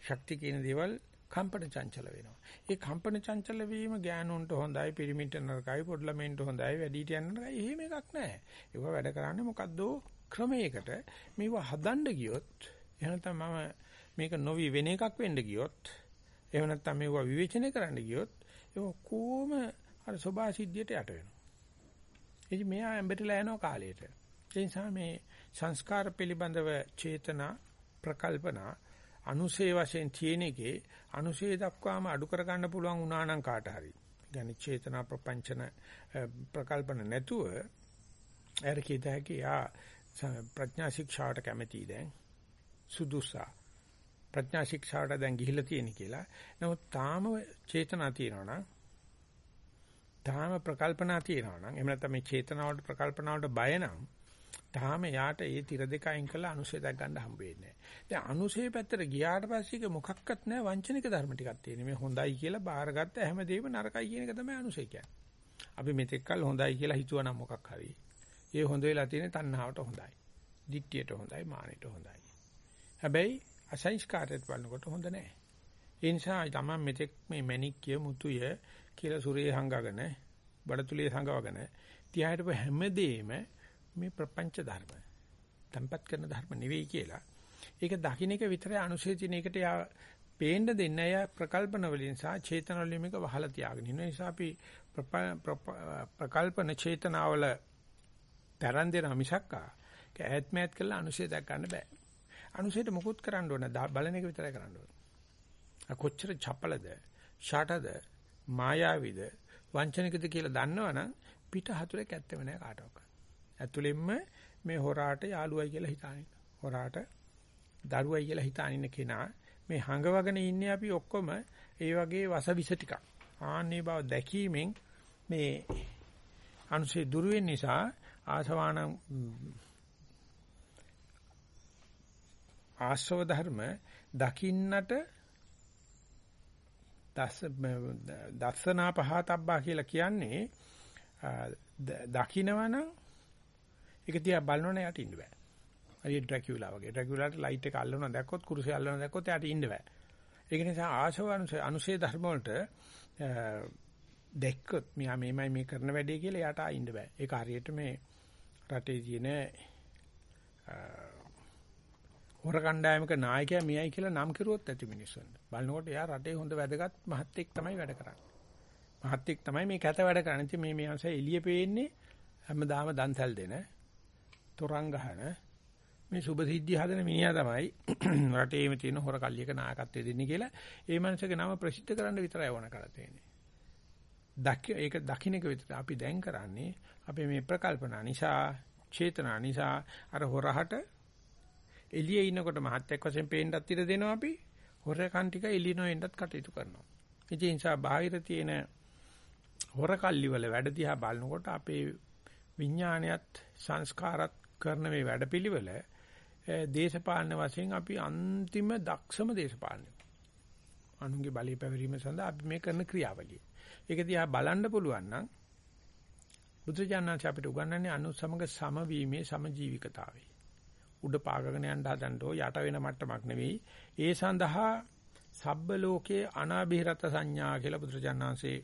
ශක්ති කියන දේවල් කම්පන චංචල වෙනවා. ඒ කම්පන චංචල වීම ගෑනුන්ට හොඳයි, පිරිමින්ට නරකයි, පොඩ්ලමෙන්ට හොඳයි, වැඩිහිටියන්ට නරකයි. එහෙම එකක් නැහැ. ඒක වැඩ කරන්නේ මොකද්ද ක්‍රමයකට. මේව හදන්න ගියොත් එහෙනම් මම මේක නොවි වෙන එකක් වෙන්න ගියොත් එහෙම නැත්නම් මේව විවේචනය කරන්න ගියොත් ඒක කොහොම අර සබා සිද්ධියට යට වෙනවා. ඉතින් මෙයා ඇඹරිලා යනවා කාලයට. ඒ නිසා මේ සංස්කාර පිළිබඳව චේතනා ප්‍රකල්පනා අනුසේ වශයෙන් තියෙන එකේ අනුසේ දක්වාම අඩු කර ගන්න පුළුවන් වුණා නම් කාට හරි. يعني චේතනා ප්‍රපංචන ප්‍රකල්පන නැතුව එර කීත හැකි යා ප්‍රඥා ශික්ෂාවට කැමැති දැන් සුදුසා ප්‍රඥා ශික්ෂාවට දැන් ගිහිලා තියෙන කියලා. නමුත් තාම චේතනා තියෙනවා නම් තාම ප්‍රකල්පනා තියෙනවා නම් එහෙම නැත්නම් මේ චේතනාවට ප්‍රකල්පනාවට බය නම් තාම යාට ඒ tira දෙක අයින් කරලා අනුසය දැක් ගන්න හම්බ වෙන්නේ නැහැ. දැන් අනුසය පැත්තට ගියාට පස්සේ ඒක මොකක්වත් නැහැ වංචනික ධර්ම ටිකක් තියෙන. මේ හොඳයි කියලා බාරගත්ත හැමදේම නරකයි කියන එක තමයි අනුසය කියන්නේ. අපි මෙතෙක් කල් හොඳයි කියලා හිතුවා නම් මොකක් හරි. ඒ හොඳ වෙලා තියෙන තණ්හාවට හොඳයි. දිට්ඨියට හොඳයි, මානෙට හොඳයි. හැබැයි අසංස්කාරයට බලනකොට හොඳ නැහැ. ඒ නිසා තමයි මෙතෙක් මේ මැණික්ය මුතුය කියලා සුරේ හංගගෙන බඩතුලිය සංගවගෙන තියායට හැමදේම මේ ප්‍රපංච ධර්ම. tempat කරන ධර්ම නෙවෙයි කියලා. ඒක දකින්න එක විතරයි අනුශේ තියෙන එකට යා පේන්න දෙන්න අය ප්‍රකල්පන වලින් සහ චේතන වලින් මේක වහලා තියාගෙන ඉන්න නිසා අපි ප්‍රකල්පන චේතනාවල තරන් දෙන මිසක්කා ඒක ඈත්මෑත් කරලා අනුශේ දැක් ගන්න බෑ. අනුශේට මොකුත් කරන්න ඕන බලන එක විතරයි කරන්න ඕන. කොච්චර චපලද, ෂාටද, මායාවිද, වංචනිකද කියලා දන්නවනම් පිට හතුරෙක් ඇත්තෙම නෑ කාටවත්. ඇතුළෙන්ම මේ හොරාට යාළුවයි කියලා හිතානින්න. හොරාට දරුවයි කියලා හිතානින්න කෙනා මේ හඟවගෙන ඉන්නේ අපි ඔක්කොම ඒ වගේ වසවිස ටිකක්. ආන්නේ බව දැකීමෙන් මේ අනුසේ දුර නිසා ආසවාන ආශ්‍රව ධර්ම දකින්නට දස දස්සනා පහතබ්බා කියලා කියන්නේ දකින්නවනම් ඒක දිහා බලනවනේ යට ඉන්න බෑ. හරි ඩ්‍රැකියුලා වගේ. ඩ්‍රැකියුලාට ලයිට් එක අල්ලනවා දැක්කොත් කුරුසය අල්ලනවා දැක්කොත් යට ඉන්න බෑ. ඒක නිසා ආශවනුසේ අනුසේ ධර්ම වලට දැක්කොත් මෙයා මේමයි මේ කරන වැඩේ කියලා යට ආ ඉන්න බෑ. ඒක හරියට මේ රටේ තියෙන හොර කණ්ඩායමක නායකයා මෙයයි කියලා නම් කරුවොත් ඇති මිනිස්සුන්ට. බලනකොට එයා රටේ හොඳ වැදගත් මහත්තයෙක් තමයි වැඩ කරන්නේ. මහත්තයෙක් තමයි මේ කැත වැඩ කරන්නේ. ඉතින් මේ මේ අංශය එළිය පේන්නේ හැමදාම දන්සල් දෙන තොරන් ගහන මේ සුභ සිද්ධිය හදන මිනිහා තමයි රටේම තියෙන හොර කල්ලියක නායකත්වය දෙන්නේ කියලා ඒ මනුස්සගේ නම ප්‍රසිද්ධ කරන්න විතරයි වණ කරලා තියෙන්නේ. දක් ඒක දකින්න එක විතර අපි දැන් කරන්නේ අපේ මේ ප්‍රකල්පනා නිසා චේතනා නිසා අර හොරහට එළියේ ඉන්නකොට මහත්යක් වශයෙන් පේන්නත් ඉඩ දෙනවා අපි හොරකන් ටික එළිනෝ එන්නත් කටයුතු කරනවා. ඒ නිසා බාහිර තියෙන හොරකල්ලි වල වැඩ දිහා බලනකොට අපේ විඥානයත් සංස්කාරත් කරන මේ වැඩපිළිවෙල දේශපාලන වශයෙන් අපි අන්තිම දක්ෂම දේශපාලනය. අනුන්ගේ බලය පැවරීම සඳහා අපි මේ කරන ක්‍රියාවලිය. ඒක දිහා බලන්න පුළුවන් නම් බුදුජානනාංශ අපිට උගන්වන්නේ අනු සමග සමවීමේ සමජීවිකතාවය. උඩ පාගගෙන යන්න හදන්නෝ යට වෙන මට්ටමක් නෙවෙයි. ඒ සඳහා සබ්බ ලෝකේ අනාභිරත සංඥා කියලා බුදුජානනාංශේ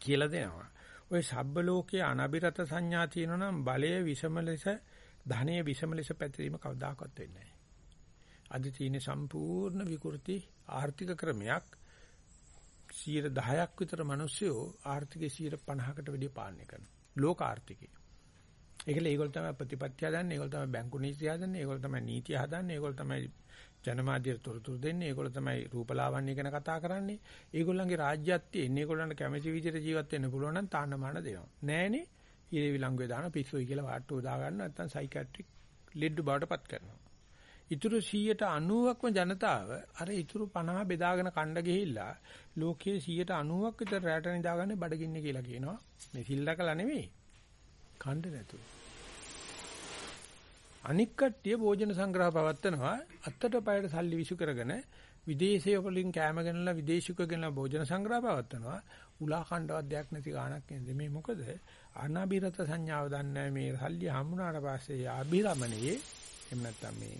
කියලා දෙනවා. ওই සබ්බ ලෝකයේ අනබිරත සංඥා තියෙනවා නම් බලය විෂම ලෙස ධනය විෂම ලෙස පැතිරීම කවදාකවත් වෙන්නේ නැහැ. අද තියෙන සම්පූර්ණ විකෘති ආර්ථික ක්‍රමයක් 10ක් විතර මිනිස්සු ආර්ථිකයේ 50කට වැඩිය පාලනය කරනවා. ලෝක ආර්ථිකය. ඒකල ඒගොල්ලෝ තමයි ප්‍රතිපත්තිය හදන්නේ, ඒගොල්ලෝ තමයි බැංකු නීතිය හදන්නේ, ඒගොල්ලෝ තමයි නීතිය හදන්නේ, ඒගොල්ලෝ තමයි ජනමාධ්‍යට තොරතුරු දෙන්නේ, ඒගොල්ලෝ තමයි රූපලාවන්‍ය ගැන කතා කරන්නේ. ඒගොල්ලන්ගේ රාජ්‍යයක් තියෙන්නේ, ඒගොල්ලන්ට කැමැති විදිහට ජීවත් වෙන්න පුළුවන් නම් තාන්නමාන දෙනවා. නෑනේ. ඊයේ විලංගුවේ දාන පිස්සුයි කියලා වාට්ටුව දා ගන්න නැත්නම් සයිකියාට්‍රික් ලෙඩ බවටපත් කරනවා. ඉතුරු 190ක්ම ජනතාව අර ඉතුරු 50 බෙදාගෙන කණ්ඩ ගිහිල්ලා ලෝකයේ 190ක් විතර රැට නිදාගන්නේ බඩගින්නේ කියලා කියනවා. මේ සිල්ලකලා නෙවෙයි. කණ්ඩ නැතුව. අනික් කට්ටිය භෝජන සංග්‍රහ පවත්නවා අත්තට පයට සල්ලි විසු කරගෙන විදේශය වලින් කැම ගෙනලා විදේශිකව ගෙනලා භෝජන සංග්‍රහ පවත්නවා උලා කණ්ඩවත් දෙයක් නැති ගාණක් නේද මේ මොකද? අනාභිරත සංඥාව දන්නේ මේ සල්ලි හම්බුනාට පස්සේ ආභිරමණයේ එහෙම නැත්නම් මේ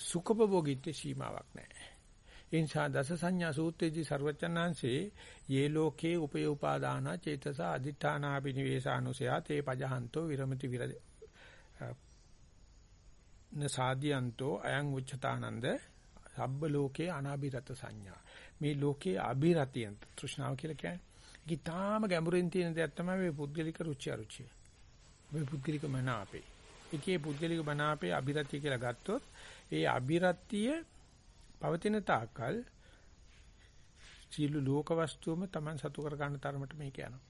සුඛභෝගීත්වයේ සීමාවක් නැහැ. ඒ නිසා දස සංඥා සූත්‍රයේදී ਸਰවචන්නාංශේ යේ ලෝකේ උපය උපාදාන චේතස අදිඨානාපිනිවේසානුසයා තේ පජහන්තෝ විරමති විර නසාදියන්තෝ අයං උච්චතානන්ද සබ්බ ලෝකේ අනාභිරත සංඥා මේ ලෝකේ අභිරතියන් තෘෂ්ණාව කියලා කියන්නේ ඒක තාම ගැඹුරින් තියෙන දෙයක් තමයි මේ පුද්ගලික රුචි අරුචිය ඔය පුද්ගලික මනාපේ. එකේ පුද්ගලික මනාපේ අභිරතිය කියලා ගත්තොත් ඒ අභිරතිය පවතින තාක්කල් සියලු ලෝක වස්තුවම Taman සතු කර ගන්න තරමට මේක යනවා.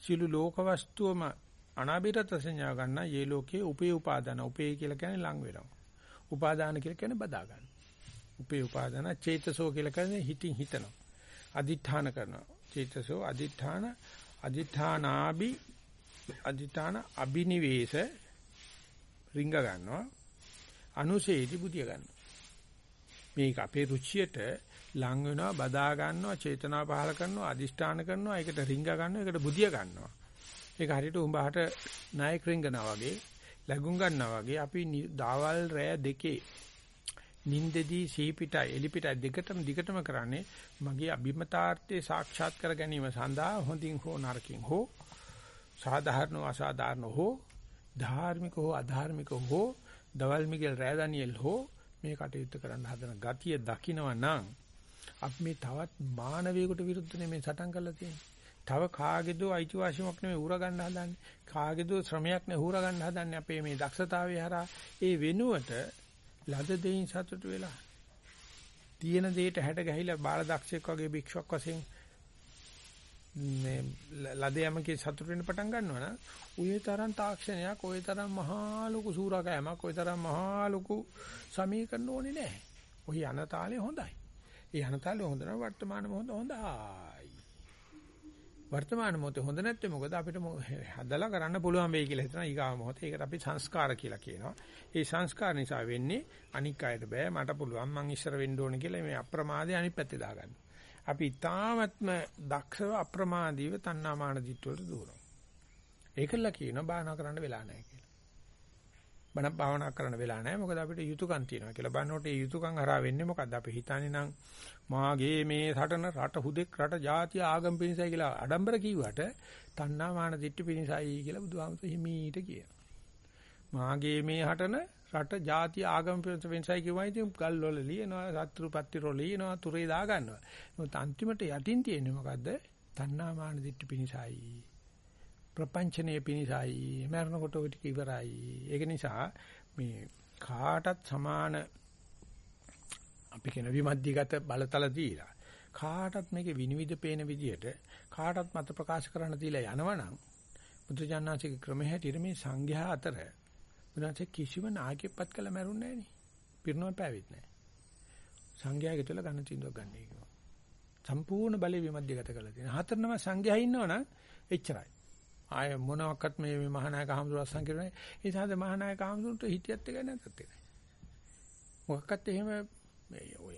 සියලු ලෝක වස්තුවම අනාභිරත සංඥා ගන්න යේ ලෝකේ උපේ උපාදාන උපේ කියලා කියන්නේ ලං වෙනවා. උපාදාන කියලා කියන්නේ බදා ගන්න. උපේ උපාදාන චේතසෝ කියලා කියන්නේ හිතින් හිතනවා. අදිඨාන කරනවා. චේතසෝ අදිඨාන අදිඨානාබි අදිඨාන අබිනිවේෂ රිංග ගන්නවා. අනුසේති බුදිය ගන්නවා. මේක අපේ රුචියට ලං වෙනවා බදා ගන්නවා චේතනා පහල කරනවා අදිෂ්ඨාන කරනවා ඒකට රිංග ගන්නවා ඒකට බුදිය ගන්නවා ඒක හරියට උඹහට නායක රිංගනවා වගේ ලැබුම් ගන්නවා වගේ අපි දාවල් රෑ දෙකේ නින්දදී සීපිටයි එලිපිටයි දෙකටම දිගටම කරන්නේ මගේ අභිමතාර්ථයේ සාක්ෂාත් කර ගැනීම සඳහා හොඳින් හෝ නරකින් හෝ සාධාරණ අසාධාරණ හෝ ධාර්මික හෝ අධාර්මික හෝ දවල් මිගෙල් රෑදනියෙල් හෝ මේ කටයුත්ත කරන්න හදන ගතිය දකිනවා නම් අපි මේ තවත් මානවයෙකුට විරුද්ධ නෙමෙයි සටන් කරලා තියෙන්නේ. තව කාගේදෝ අයිතිවාසිකමක් නෙමෙයි උර ගන්න හදන්නේ. කාගේදෝ ශ්‍රමයක් නෙමෙයි උර ගන්න හදන්නේ. අපේ මේ දක්ෂතාවය හරහා ඒ වෙනුවට ලද දෙයින් සතුට වෙලා තියෙන දෙයට හැට ගැහිලා බාල දක්ෂයෙක් වගේ භික්ෂුවක් වශයෙන් මේ ලදයමකේ සතුට වෙන්න පටන් ගන්නවා නම් ඔය තරම් තාක්ෂණයක් ඔය තරම් මහා ලොකු සූරාකෑමක් ඔය තරම් මහා ලොකු සමීකරණ ඕනේ නැහැ. ඔය යන තාලේ හොඳයි. ඒ යන තාලේ හොඳ නම් වර්තමාන මොහොත හොඳයි. වර්තමාන මොහොතේ හොඳ නැත්නම් මොකද අපිට හදලා කරන්න පුළුවන් වෙයි කියලා හිතනවා ඊගාව මොහොතේ. ඒකට අපි සංස්කාර කියලා කියනවා. ඒ සංස්කාර නිසා වෙන්නේ අනික් අයට බෑ මට පුළුවන් මං ඉස්සර වෙන්න ඕනේ කියලා මේ අප්‍රමාදේ අනිත් පැත්තේ දාගන්න. අපි ඊ타ත්ම දක්ෂව අප්‍රමාදීව තණ්හාමාන දිට්ඨ වලට දුවනවා. ඒකල කියනවා බාහනා කරන්න වෙලා නැහැ කියලා. බණ භාවනා කරන්න වෙලා නැහැ. මොකද අපිට යුතුයකම් තියෙනවා කියලා. බannකොට ඒ යුතුයකම් හරහා වෙන්නේ මොකද්ද? අපි හිතන්නේ නම් මාගේ මේ සටන රට හුදෙක් රට ජාතිය ආගම් පිණිසයි කියලා අඩම්බර කිව්වට තණ්හා මාන දිට්ඨි පිණිසයි කියලා බුදුහාමුදුරු හිමීට කියනවා. මාගේ මේ හටන රට ජාතිය ආගම් පිණිසයි කිව්වයි ඉතින් ගල් වල ලියනවා, සත්‍රු පත්තිරෝ ලියනවා, තුරේ දා ගන්නවා. මොකද අන්තිමට යටින් තියෙන්නේ මොකද්ද? තණ්හා මාන දිට්ඨි පිණිසයි. ප්‍රපංචනයේ පිණිසයි මරණකොට ඔය ටික ඉවරයි. ඒක නිසා මේ කාටත් සමාන අපි කියන විමධ්‍යගත බලතල දීලා කාටත් මේකේ විනිවිද පේන විදියට කාටත් මත ප්‍රකාශ කරන්න දීලා යනවනම් බුදුජානනාංශික ක්‍රමයේ හැටියට මේ සංඝයා අතර බුදුන්සේ කිසිම නායකයෙක්පත් කළ මැරුන්නේ නැහැ නේ. පිරිනොම පෑවෙත් නැහැ. සංඝයාගේ තුල ගන්න තීන්දුවක් ගන්න එක. සම්පූර්ණ බලය විමධ්‍යගත කරලා තියෙනවා. හතරනම සංඝයා ඉන්නවනම් එච්චරයි. ආය මොනවාක්වත් මේ මේ මහානායක හඳුර අස්සන් කරන්නේ ඒ නිසා මහානායක හඳුරට හිටියත් එක නැතත් එක. මොකක්වත් එහෙම මේ ඔය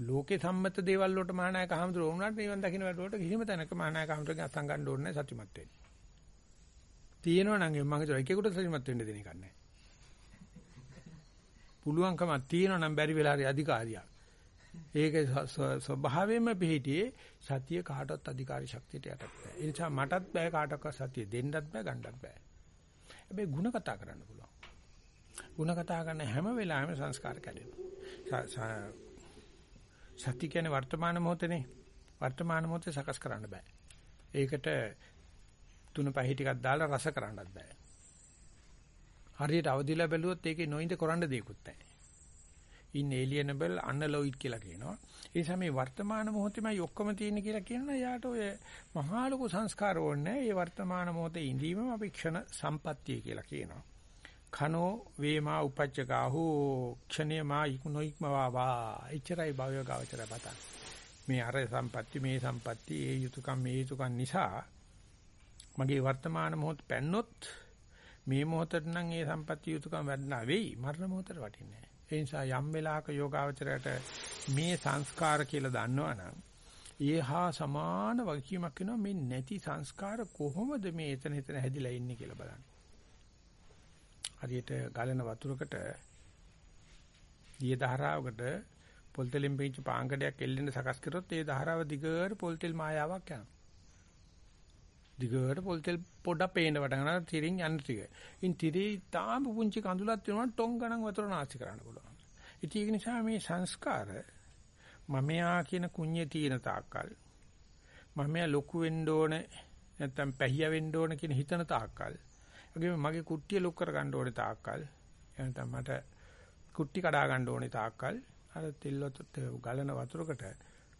ලෝකේ සම්මත දේවල් වලට මහානායක හඳුර වුණාට නිවන් දකින්න වැඩවලට කිසිම තැනක මහානායක හඳුරගෙන් අස්සන් ගන්න ඕනේ නැහැ සත්‍යමත් වෙන්න. තියෙනවා නම් මම හිතුවා එකෙකුට සත්‍යමත් වෙන්න දෙන එකක් නැහැ. පුළුවන්කමක් තියෙනවා නම් බැරි වෙලා හරි අධිකාරියක්. ඒක ස්වභාවයෙන්ම පිළිහිටියේ සතිය කාටවත් අධිකාරී ශක්තියට යටත් බෑ. ඒ නිසා මටත් බෑ කාටවත් සතිය දෙන්නත් බෑ ගන්නත් බෑ. හැබැයි ಗುಣ කතා කරන්න පුළුවන්. ಗುಣ කතා කරන හැම වෙලාවෙම සංස්කාර කැඩෙනවා. සති කියන්නේ වර්තමාන මොහොතනේ. වර්තමාන මොහොතේ සකස් කරන්න බෑ. ඒකට තුන පහේ ටිකක් දාලා රස කරන්නත් බෑ. හරියට අවදිලා බැලුවොත් ඒකේ නොඉඳ කරන්න දෙයක්වත් නැහැ. Inalienable unalloyed කියලා කියනවා. ඒ නිසා මේ වර්තමාන මොහොතේමයි ඔක්කොම තියෙන්නේ කියලා කියනවා. යාට ඔය මහා ලොකු සංස්කාර ඕනේ. ඒ වර්තමාන මොහොතේ ඉඳීමම අපි ක්ෂණ සම්පත්තිය කියලා කියනවා. කනෝ වේමා උපච්චකාහු ක්ෂණේමා ඉක්නොයික්මවා වා. එච්චරයි භවය ගාවචර බත. මේ අර සම්පත්ති මේ සම්පත්ති ඒ යුතුයකම් මේ යුතුයකම් නිසා මගේ වර්තමාන මොහොත පැන්නොත් මේ මොහොතට නම් ඒ සම්පත්ති යුතුයකම් වැඩනා වෙයි මරණ මොහොතට වටින්නේ ඒ නිසා යම් වෙලාවක යෝගාවචරයට මේ සංස්කාර කියලා දන්නවනම් ඒහා සමාන වගකීමක් වෙනවා මේ නැති සංස්කාර කොහොමද මේ එතන එතන හැදිලා ඉන්නේ කියලා බලන්න. හරියට ගලන වතුරකට දිය ධාරාවකට පොල් තෙලින් පිච්ච පාංගඩයක් එල්ලෙන්න සකස් කරොත් ඒ ධාරාව දිගට පොල් තෙල් මායාවක් යනවා. දිගට පොල් තෙල් පොඩක් පේන්න පටන් ගන්නවා තිරින් යන ටික. ඉන් තිරේ තාම පුංචි කඳුලක් තියෙනවා ටොං ගණන් වතුර නාස්ති කරන්න පුළුවන්. ඉතින් ඒක නිසා මේ සංස්කාර මමයා කියන කුඤ්ඤේ තියෙන තාක්කල් මමයා ලොකු වෙන්න ඕනේ නැත්තම් පැහිය වෙන්න ඕනේ කියන හිතන තාක්කල් වගේම මගේ කුට්ටිය ලොක් කර ගන්න ඕනේ තාක්කල් එහෙනම් මට කුට්ටි කඩා ගන්න ඕනේ තාක්කල් අර තෙල් ගලන වතුරකට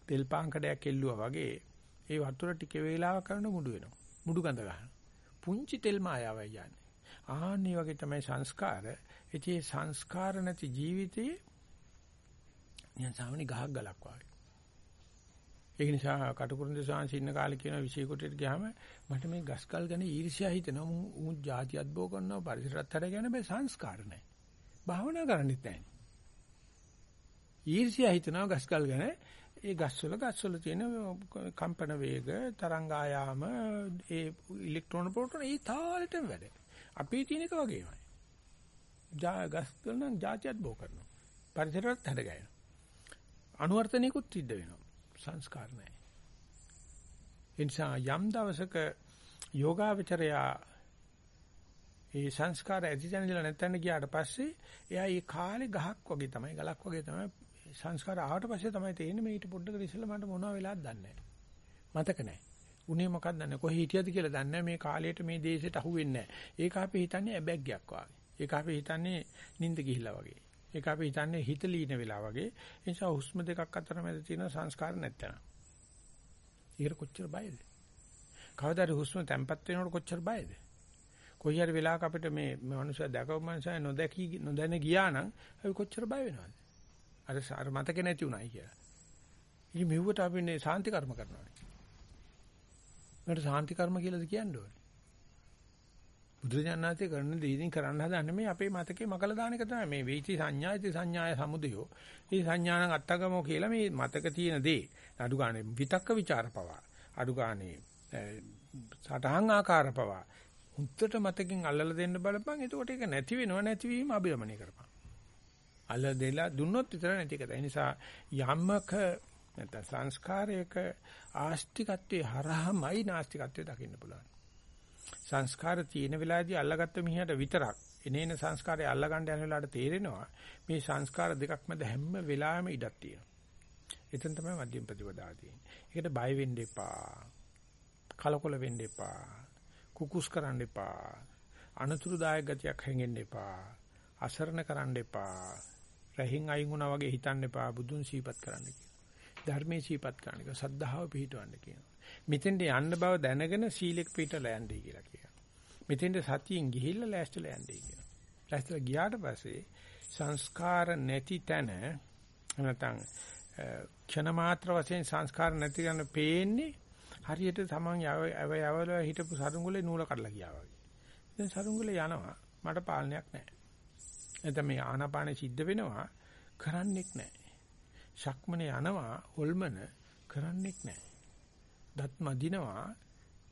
තෙල් පාංකඩයක් එල්ලුවා වගේ ඒ වතුර ටික වේලාවක් කරන මුඩු වෙනවා. මුඩු ගඳ ගන්නවා. පුංචි තෙල් මායාවයි යන්නේ. ආන්නේ වගේ තමයි සංස්කාර. ඉතින් සංස්කාර නැති ජීවිතේ නිකන් සාමාන්‍ය ගහක් ගලක් වගේ. ඒක නිසා කටුකුරුන්ද සාංශ ඉන්න කාලේ කියන විශේෂ කොටට ගියාම මට මේ ගස්කල් ගැන ඊර්ෂ්‍යා හිතෙනවා. මු ಜಾති අද්භව කරනවා පරිසරත් හැර ගැන බෑ සංස්කාර නැහැ. භාවනා කරන්නෙත් නැහැ. ඊර්ෂ්‍යා හිතනවා ගස්කල් ගැන ඒ ගස්වල ගස්වල තියෙන කම්පන වේග තරංග ආයාම ඒ ඉලෙක්ට්‍රෝන ප්‍රෝටෝන ඒ තාලෙටම වැඩ. අපේ තියෙන එක වගේමයි. ගස් නම් જાතියත් බෝ කරනවා. පරිසරවත් හැඩ ගන්නවා. අනුවර්තනිකුත් සිද්ධ වෙනවා. සංස්කාර නැහැ. එනිසා යම් දවසක යෝගාවචරයා ඒ සංස්කාර ඇතිදැනilla නැත්නම් ගියාට පස්සේ එයා ඒ කාලේ ගහක් වගේ තමයි ගලක් වගේ තමයි සංස්කාර ආවට පස්සේ තමයි තේරෙන්නේ මේ ඊට පොඩ්ඩකට ඉස්සෙල්ලා මට මොනවා වෙලාද දන්නේ මතක නැහැ. උනේ මොකක්ද දන්නේ කොහේ හිටියද කියලා දන්නේ මේ කාලයට මේ දේශයට අහුවෙන්නේ නැහැ. ඒක අපි හිතන්නේ ඇබැග්ගයක් වගේ. ඒක අපි හිතන්නේ නිින්ද ගිහිල්ලා වගේ. ඒක අපි හිතන්නේ හිත ලීන වෙලා වගේ. ඒ නිසා හුස්ම දෙකක් අතර මැද තියෙන සංස්කාර නැත්තන. ඊට කොච්චර බයද? කවදාද හුස්ම තැම්පත් වෙනකොට කොච්චර බයද? කොයි හරි වෙලාවක අපිට මේ මනුස්සයා දැකව මනුස්සයා නොදැකී නොදැන ගියා නම් අපි කොච්චර බය වෙනවද? අර අර මතක නැති උනායි කියලා. ඉතින් මෙව්වට අපි නේ සාන්ති කර්ම කරනවා. මට සාන්ති කර්ම කියලාද කියන්න ඕනේ. බුදුරජාණන්සේ කරන දේ ඉතින් කරන්න හදන්නේ මේ අපේ මතකේ මකල දාන එක තමයි. මේ වේචි සංඥායිති සංඥාය සමුදයෝ. මේ සංඥානං අත්තගමෝ කියලා මේ මතක තියෙන දේ. අඩු ගානේ විතක්ක ਵਿਚාර පවා. අඩු ගානේ සටහන් ආකාර පවා. උත්තර මතකින් අල්ලලා දෙන්න බලපන්. එතකොට ඒක නැති වෙනව නැතිවීම අභිරමණය කරපන්. අල්ල දෙලා දුන්නොත් විතර නැති එක. ඒ නිසා යම්මක නැත්නම් සංස්කාරයක ආස්තිකත්වයේ හරහමයි නාස්තිකත්වයේ දකින්න පුළුවන්. සංස්කාර තියෙන වෙලාවේදී අල්ලගත්ත මිනිහට විතරක් එනේන සංස්කාරය අල්ලගන්න යන වෙලාවට තේරෙනවා මේ සංස්කාර දෙකක් මැද හැම වෙලාවෙම ඉඩක් තියෙනවා. එතන තමයි මධ්‍යම ප්‍රතිපදාව තියෙන්නේ. ඒකට බය වෙන්න එපා. කලකොල වෙන්න එපා. කුකුස් කරන්න එපා. අනතුරුදායක ගතියක් හැංගෙන්න එපා. අසරණ කරන්න එපා. රහින් අයින් වුණා වගේ හිතන්න එපා බුදුන් සීපත් කරන්න කියලා. ධර්මයේ සීපත් කරන්න කියලා. සද්ධාව පිහිටවන්න කියනවා. මෙතෙන්ට යන්න බව දැනගෙන සීලෙක පිටලා යන්නයි කියලා කියනවා. මෙතෙන්ට සතියෙන් ගිහිල්ලා ලෑස්තිලා යන්නයි කියනවා. ලෑස්තිලා ගියාට පස්සේ සංස්කාර නැති තැන නැත්නම් ක්ෂණ මාත්‍ර වශයෙන් සංස්කාර නැති කරන පේන්නේ හරියට තමන් යව යවල හිටපු සරුංගුලේ නූල කඩලා ගියා වගේ. දැන් සරුංගුලේ යනවා මට පාලනයක් නැහැ. එතන මේ ආනාපානෙ සිද්ධ වෙනවා කරන්නෙක් නැහැ. ශක්මනේ යනවා හොල්මන කරන්නෙක් නැහැ. දත් මදිනවා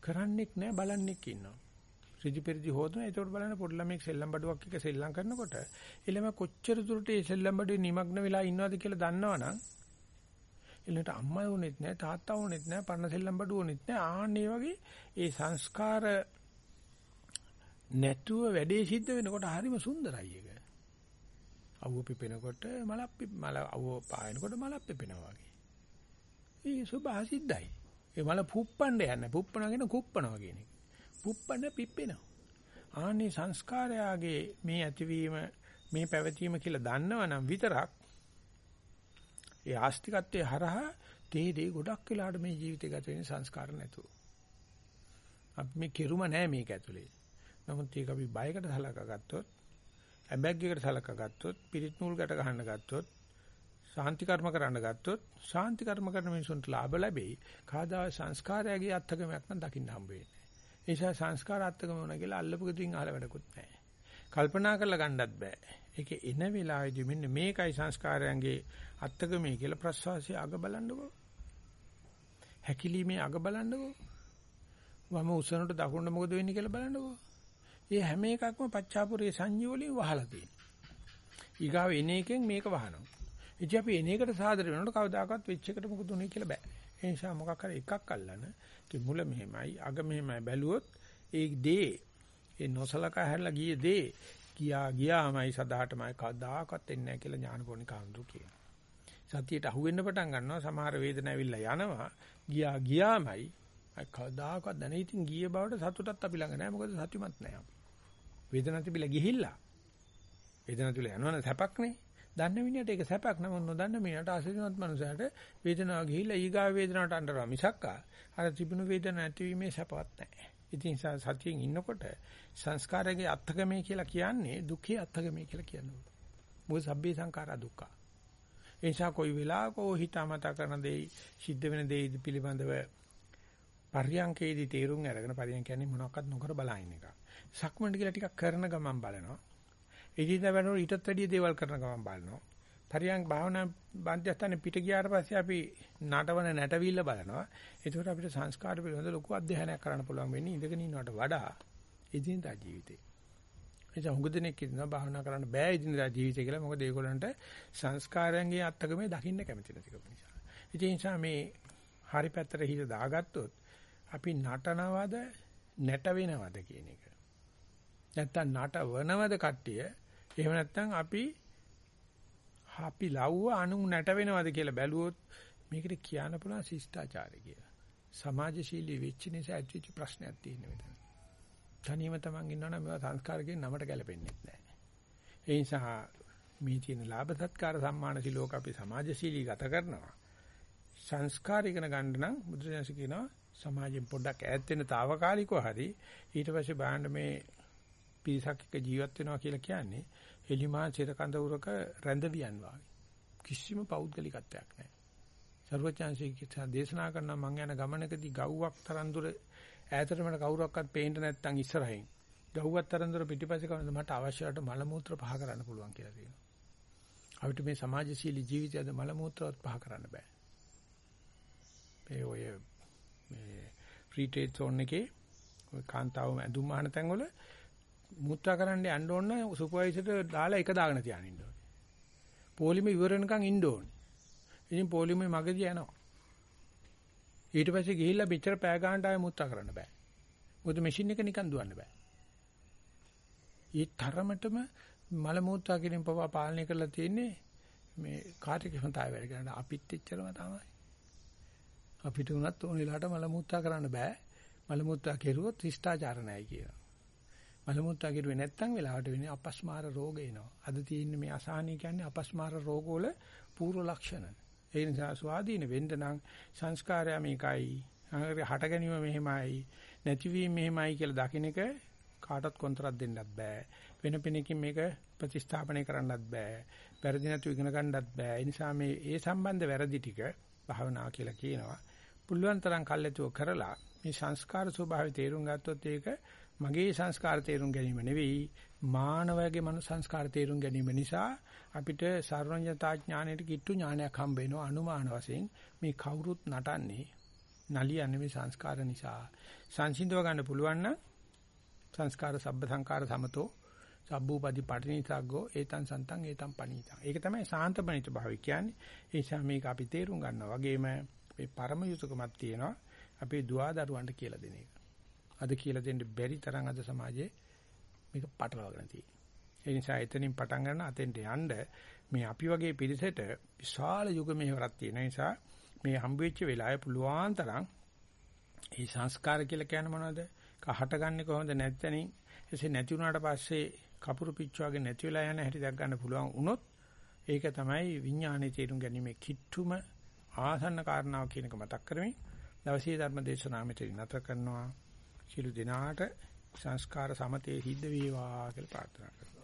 කරන්නෙක් නැහැ බලන්නෙක් ඉන්නවා. ඍජු පෙරදි හොතන ඒකට බලන්න පොඩි ළමෙක් සෙල්ලම් බඩුවක් එක සෙල්ලම් කරනකොට එළම කොච්චර දුරට ඒ සෙල්ලම් බඩුවේ নিমগ্ন වෙලා ඉන්නවද කියලා දන්නවනම් එළට අම්මා වුණෙත් නැහැ තාත්තා වුණෙත් නැහැ පරණ සෙල්ලම් බඩුව වුණෙත් නැහැ ආන්නේ වගේ ඒ සංස්කාර නැතුව වැඩේ සිද්ධ වෙනකොට හරිම සුන්දරයි ඒක. අවුව පිපෙනකොට මලක් මල අවුව පායනකොට මලක් පිපෙනවා වගේ. ඒ සුභාසිද්දයි. ඒ මල පුප්පන්න යන්නේ පුප්පනගෙන කුප්පනවා කියන එක. පුප්පන්න පිපෙනවා. ආනේ සංස්කාරයාගේ මේ ඇතිවීම මේ පැවතීම කියලා දන්නවනම් විතරක් ඒ ආස්තිකත්වයේ හරහා තේ දේ ගොඩක් වෙලාට මේ ජීවිතය ගත වෙන සංස්කාර නැතුව. අපි මේ කෙරුම නෑ මේක ඇතුලේ. නමුත් ඒක අපි බයකට සලකා ගත්තොත් ඇබැග් එකට සලකා ගත්තොත් පිරිත් නූල් ගැට ගන්න ගත්තොත් සාන්ති කර්ම කරන්න ගත්තොත් සාන්ති කර්ම කරන මිනිසුන්ට ලාභ ලැබෙයි. කාදා සංස්කාරයගේ අත්කමක් නම් දකින්න හම්බ වෙන්නේ. ඒ නිසා සංස්කාර අත්කම වුණා කියලා අල්ලපු ගෙදින් අහල වැඩකුත් නැහැ. කල්පනා කරලා ගන්නත් බෑ. ඒකේ එන වෙලාවේදී මෙන්න මේකයි සංස්කාරයන්ගේ අත්කමේ කියලා ප්‍රසවාසයේ අග බලන්නකෝ. හැකිලීමේ අග බලන්නකෝ. වම උසනට දකුණට මොකද වෙන්නේ කියලා බලන්නකෝ. ඒ හැම එකක්ම පච්චාපුරේ සංජීව වලින් වහලා තියෙනවා. ඊගාව එන එකෙන් මේක වහනවා. ඉතින් අපි එන එකට සාදර වෙනකොට කවදාකවත් වෙච්ච එකට මොකද උනේ කියලා බෑ. ඒ නිසා මොකක් හරි එකක් අල්ලන කි මුල මෙහෙමයි අග මෙහෙමයි බැලුවොත් ඒ දේ ඒ නොසලකා හැරලා ගියේ දේ ගියා ගියාමයි සදාටමයි කවදාකවත් එන්නේ නැහැ කියලා ඥානපෝණි කාන්දු කියනවා. සතියට අහු වෙන්න පටන් ගන්නවා සමහර වේදන ඇවිල්ලා යනවා ගියා ගියාමයි කවදාකවත් දැන ඉතින් ගිය බවට සතුටක් අපි ළඟ නැහැ මොකද සතුටුමත් නැහැ අපි. වේදනාව තිබිලා ගිහිල්ලා. වේදනාව තුල යනවනේ සැපක්නේ. දන්න මිනිහට ඒක සැපක් නම නොදන්න මිනිහට අසීනවත් මනුස්සයාට වේදනාව ගිහිල්ලා ඊගා වේදනාවට අඬනවා මිසක් අර තිබුණු වේදනාව නැතිවීමේ සැපවත් නැහැ. ඉතින් සතියෙන් ඉන්නකොට සංස්කාරයේ අත්ථගමේ කියලා කියන්නේ දුක්ඛේ අත්ථගමේ කියලා කියනවා. මොකද සබ්බේ සංඛාරා දුක්ඛ. ඒ නිසා කොයි වෙලාවක හිතාමතා කරන දේ සිද්ධ වෙන දේ පිළිබඳව පරියංකේදී තේරුම් අරගෙන පරියං කියන්නේ මොනවක්වත් නොකර බලන එක. සක්මන්ට කියලා ටිකක් කරන ගමන් බලනවා. එදිනෙදා වෙනකොට ඊටත් වැඩිය දේවල් කරන ගමන් බලනවා. පරියංග භාවනා බාන්තිස්ථානේ පිට ගියාට පස්සේ අපි නටවන නැටවිල්ල බලනවා. ඒකට අපිට සංස්කාර පිළිබඳ ලොකු අධ්‍යයනයක් කරන්න පුළුවන් වෙන්නේ ඉඳගෙන ඉන්නවට වඩා එදිනෙදා ජීවිතේ. එනිසා හුඟ දෙනෙක් කියනවා භාවනා කරන්න බෑ එදිනෙදා ජීවිතේ කියලා. මොකද ඒගොල්ලන්ට සංස්කාරයන්ගේ අත්කමේ දකින්න කැමති නැතිකම නිසා. ඒ නිසා මේ හරි පැත්තට හිත දාගත්තොත් අපි නටනවද නැට වෙනවද කියන එක. නැත්තම් නටවනවද කට්ටිය? එහෙම නැත්තම් අපි අපි ලව්ව අනු නැට වෙනවද කියලා බැලුවොත් මේකට කියන්න පුළුවන් ශිෂ්ටාචාරය කියලා. සමාජශීලී වෙච්ච නිසා ඇතිවෙච්ච ප්‍රශ්නයක් තියෙන මෙතන. තනියම තමන් ඉන්නවනම් මේවා සංස්කාරකේ නමට ගැලපෙන්නේ නැහැ. ඒ නිසා මේ තියෙන ලාභ සත්කාර සම්මාන සිලෝක අපි සමාජශීලී ගත කරනවා. සංස්කාර ඉගෙන ගන්න නම් බුදුසසුන කියනවා සමාජයෙන් පොඩ්ඩක් ඈත් වෙන්න తాවකාලිකව හරි ඊට පස්සේ බලන්න මේ පිරිසක් එක්ක ජීවත් වෙනවා කියලා කියන්නේ එලිමා චිර කඳවුරක රැඳවියන් වාගේ. කිසිම පෞද්ගලිකත්වයක් නැහැ. සර්වචාන්සේ දේශනා කරන මං යන ගමනකදී ගව්වක් තරම් දුර ඈතට මට කවුරක්වත් පේන්න නැත්නම් ඉස්සරහින් ගව්වක් තරම් දුර පිටිපස්සේ කවනද මට අවශ්‍යවට මල මූත්‍ර පහ කරන්න පුළුවන් කියලා තියෙනවා. අපිට මේ සමාජශීලී ජීවිතයද මල මූත්‍රවත් පහ කරන්න බෑ. මේ ඔය මේ ෆ්‍රී ට්‍රේඩ් zone එකේ ඔය කාන්තාව ඇඳුම් අහන තැන්වල මුත්‍රා කරන්න යන්න ඕන සුපර්වයිසර්ට දාලා එක දාගෙන තියාගෙන ඉන්න ඕනේ. පොලිමේ ඉවර වෙනකන් ඉන්න ඕනේ. ඉතින් පොලිමේ මගදී යනවා. ඊට පස්සේ ගිහිල්ලා පිටර පෑ ගන්නට ආයෙ මුත්‍රා කරන්න බෑ. මොකද මැෂින් එක නිකන් දුවන්න බෑ. ඊ තරමටම මල මුත්‍රා කිරීම පවා පාලනය කරලා තියෙන්නේ මේ කාර්යික සන්තාය වැඩ කරන අපිත් එච්චරම තමයි. අපිට උනත් ඕන වෙලාවට මල මුත්‍රා කරන්න බෑ. මල මුත්‍රා කෙරුවොත් ශිෂ්ටාචාර නැහැ කියනවා. මලමුත්‍රා කිරුවේ නැත්තම් වෙලාවට වෙන්නේ අපස්මාර රෝග එනවා. අද තියෙන්නේ මේ අසහනී කියන්නේ අපස්මාර රෝග වල පූර්ව ලක්ෂණ. ඒ නිසා ස්වාධීන වෙන්න නම් සංස්කාරය මේකයි. හට ගැනීම මෙහෙමයි. නැතිවීම මෙහෙමයි කියලා දකින්න එක කාටවත් කොන්ත්‍රාත් දෙන්නත් බෑ. වෙන පෙනකින් මේක ප්‍රතිස්ථාපනය කරන්නත් බෑ. වැරදි නැතුව ඉගෙන ගන්නත් බෑ. ඒ නිසා මේ ඒ සම්බන්ධ වැරදි ටික භාවනා කියලා කියනවා. පුළුවන් තරම් කල්ැතුව කරලා මේ සංස්කාර ස්වභාවය තේරුම් ගත්තොත් ඒක මගේ සංස්කාර තේරුම් ගැනීම නෙවෙයි මානවයාගේ මන සංස්කාර තේරුම් ගැනීම නිසා අපිට සර්වඥතා ඥාණයට කිට්ටු ඥානයක් හම්බ වෙනවා අනුමාන වශයෙන්. මේ කවුරුත් නටන්නේ නලියන්නේ මේ සංස්කාර නිසා. සංසිඳව ගන්න පුළුවන් නම් සංස්කාර සබ්බ සංකාර සමතෝ සබ්බූපදි පටිනිසග්ගෝ ඒතං සන්තං ඒතං පණීතං ඒක තමයි සාන්තපණිත භාවය කියන්නේ. ඒ නිසා මේක අපි තේරුම් ගන්නවා. වගේම මේ පරම යුතුයකමක් තියෙනවා. අපේ දුවා දරුවන්ට කියලා දෙන එක. අද කියලා දෙන්න බැරි තරම් අද සමාජයේ මේක පටලවාගෙන තියෙනවා. ඒ නිසා එතනින් පටන් ගන්න අතෙන්ට යන්න මේ අපි වගේ පිරිසට විශාල යුග මෙහෙවරක් තියෙන නිසා මේ හම්බ වෙච්ච වෙලාවේ පුළුවන් තරම් මේ සංස්කාර කියලා කියන්නේ මොනවද? කහට ගන්නෙ කොහොමද නැත්තනින් එසේ නැති වුණාට පස්සේ කපුරු පිච්චුවාගේ නැති වෙලා යන හැටි දැක් ගන්න පුළුවන් වුණොත් ඒක තමයි විඥානයේ තේරුම් ගැනීම කිට්ටුම ආසන්න කාරණාව කියන එක මතක් කරමින් දවසේ ධර්ම දේශනාව මෙතන නතර කරනවා සියලු දෙනාට සංස්කාර සමතේ සිද්ධ වේවා කියලා ප්‍රාර්ථනා කරනවා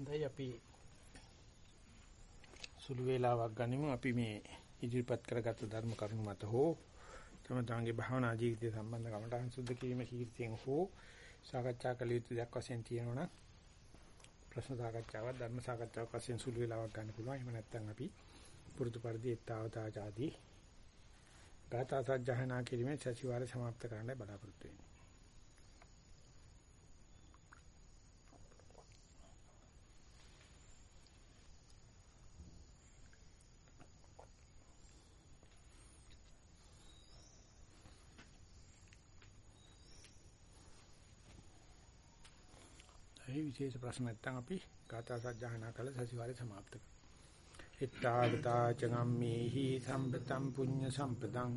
හොඳයි අපි සුළු වේලාවක් ගනිමු. අපි මේ ඉදිරිපත් කරගත්තු ධර්ම කරුණු මත හෝ තම තමන්ගේ භාවනා ජීවිතය සම්බන්ධ කමටහන් සුද්ධ කිරීම කීර්තියෙන් හෝ සාකච්ඡා කළ යුතු දෙයක් වශයෙන් තියෙනවා ප්‍රශ්න සාකච්ඡාවක් ධර්ම සාකච්ඡාවක් වශයෙන් සුළු වේලාවක් ගන්න පුළුවන්. එහෙම නැත්නම් අපි පුරුදු පරිදි ඒතාවතාවාදී ගාථා සජ්ජහනා කිරීමේ සතිವಾರ સમાપ્ત කරන්න බලාපොරොත්තු වෙනවා විශේෂ ප්‍රශ්න නැත්නම් අපි ගාථා සජ්ජායනා කළ සතිವಾರේ સમાપ્ત කරමු. ဣ ත්තාවතා චගම්මේහි සම්පතම් පුඤ්ඤ සම්පතං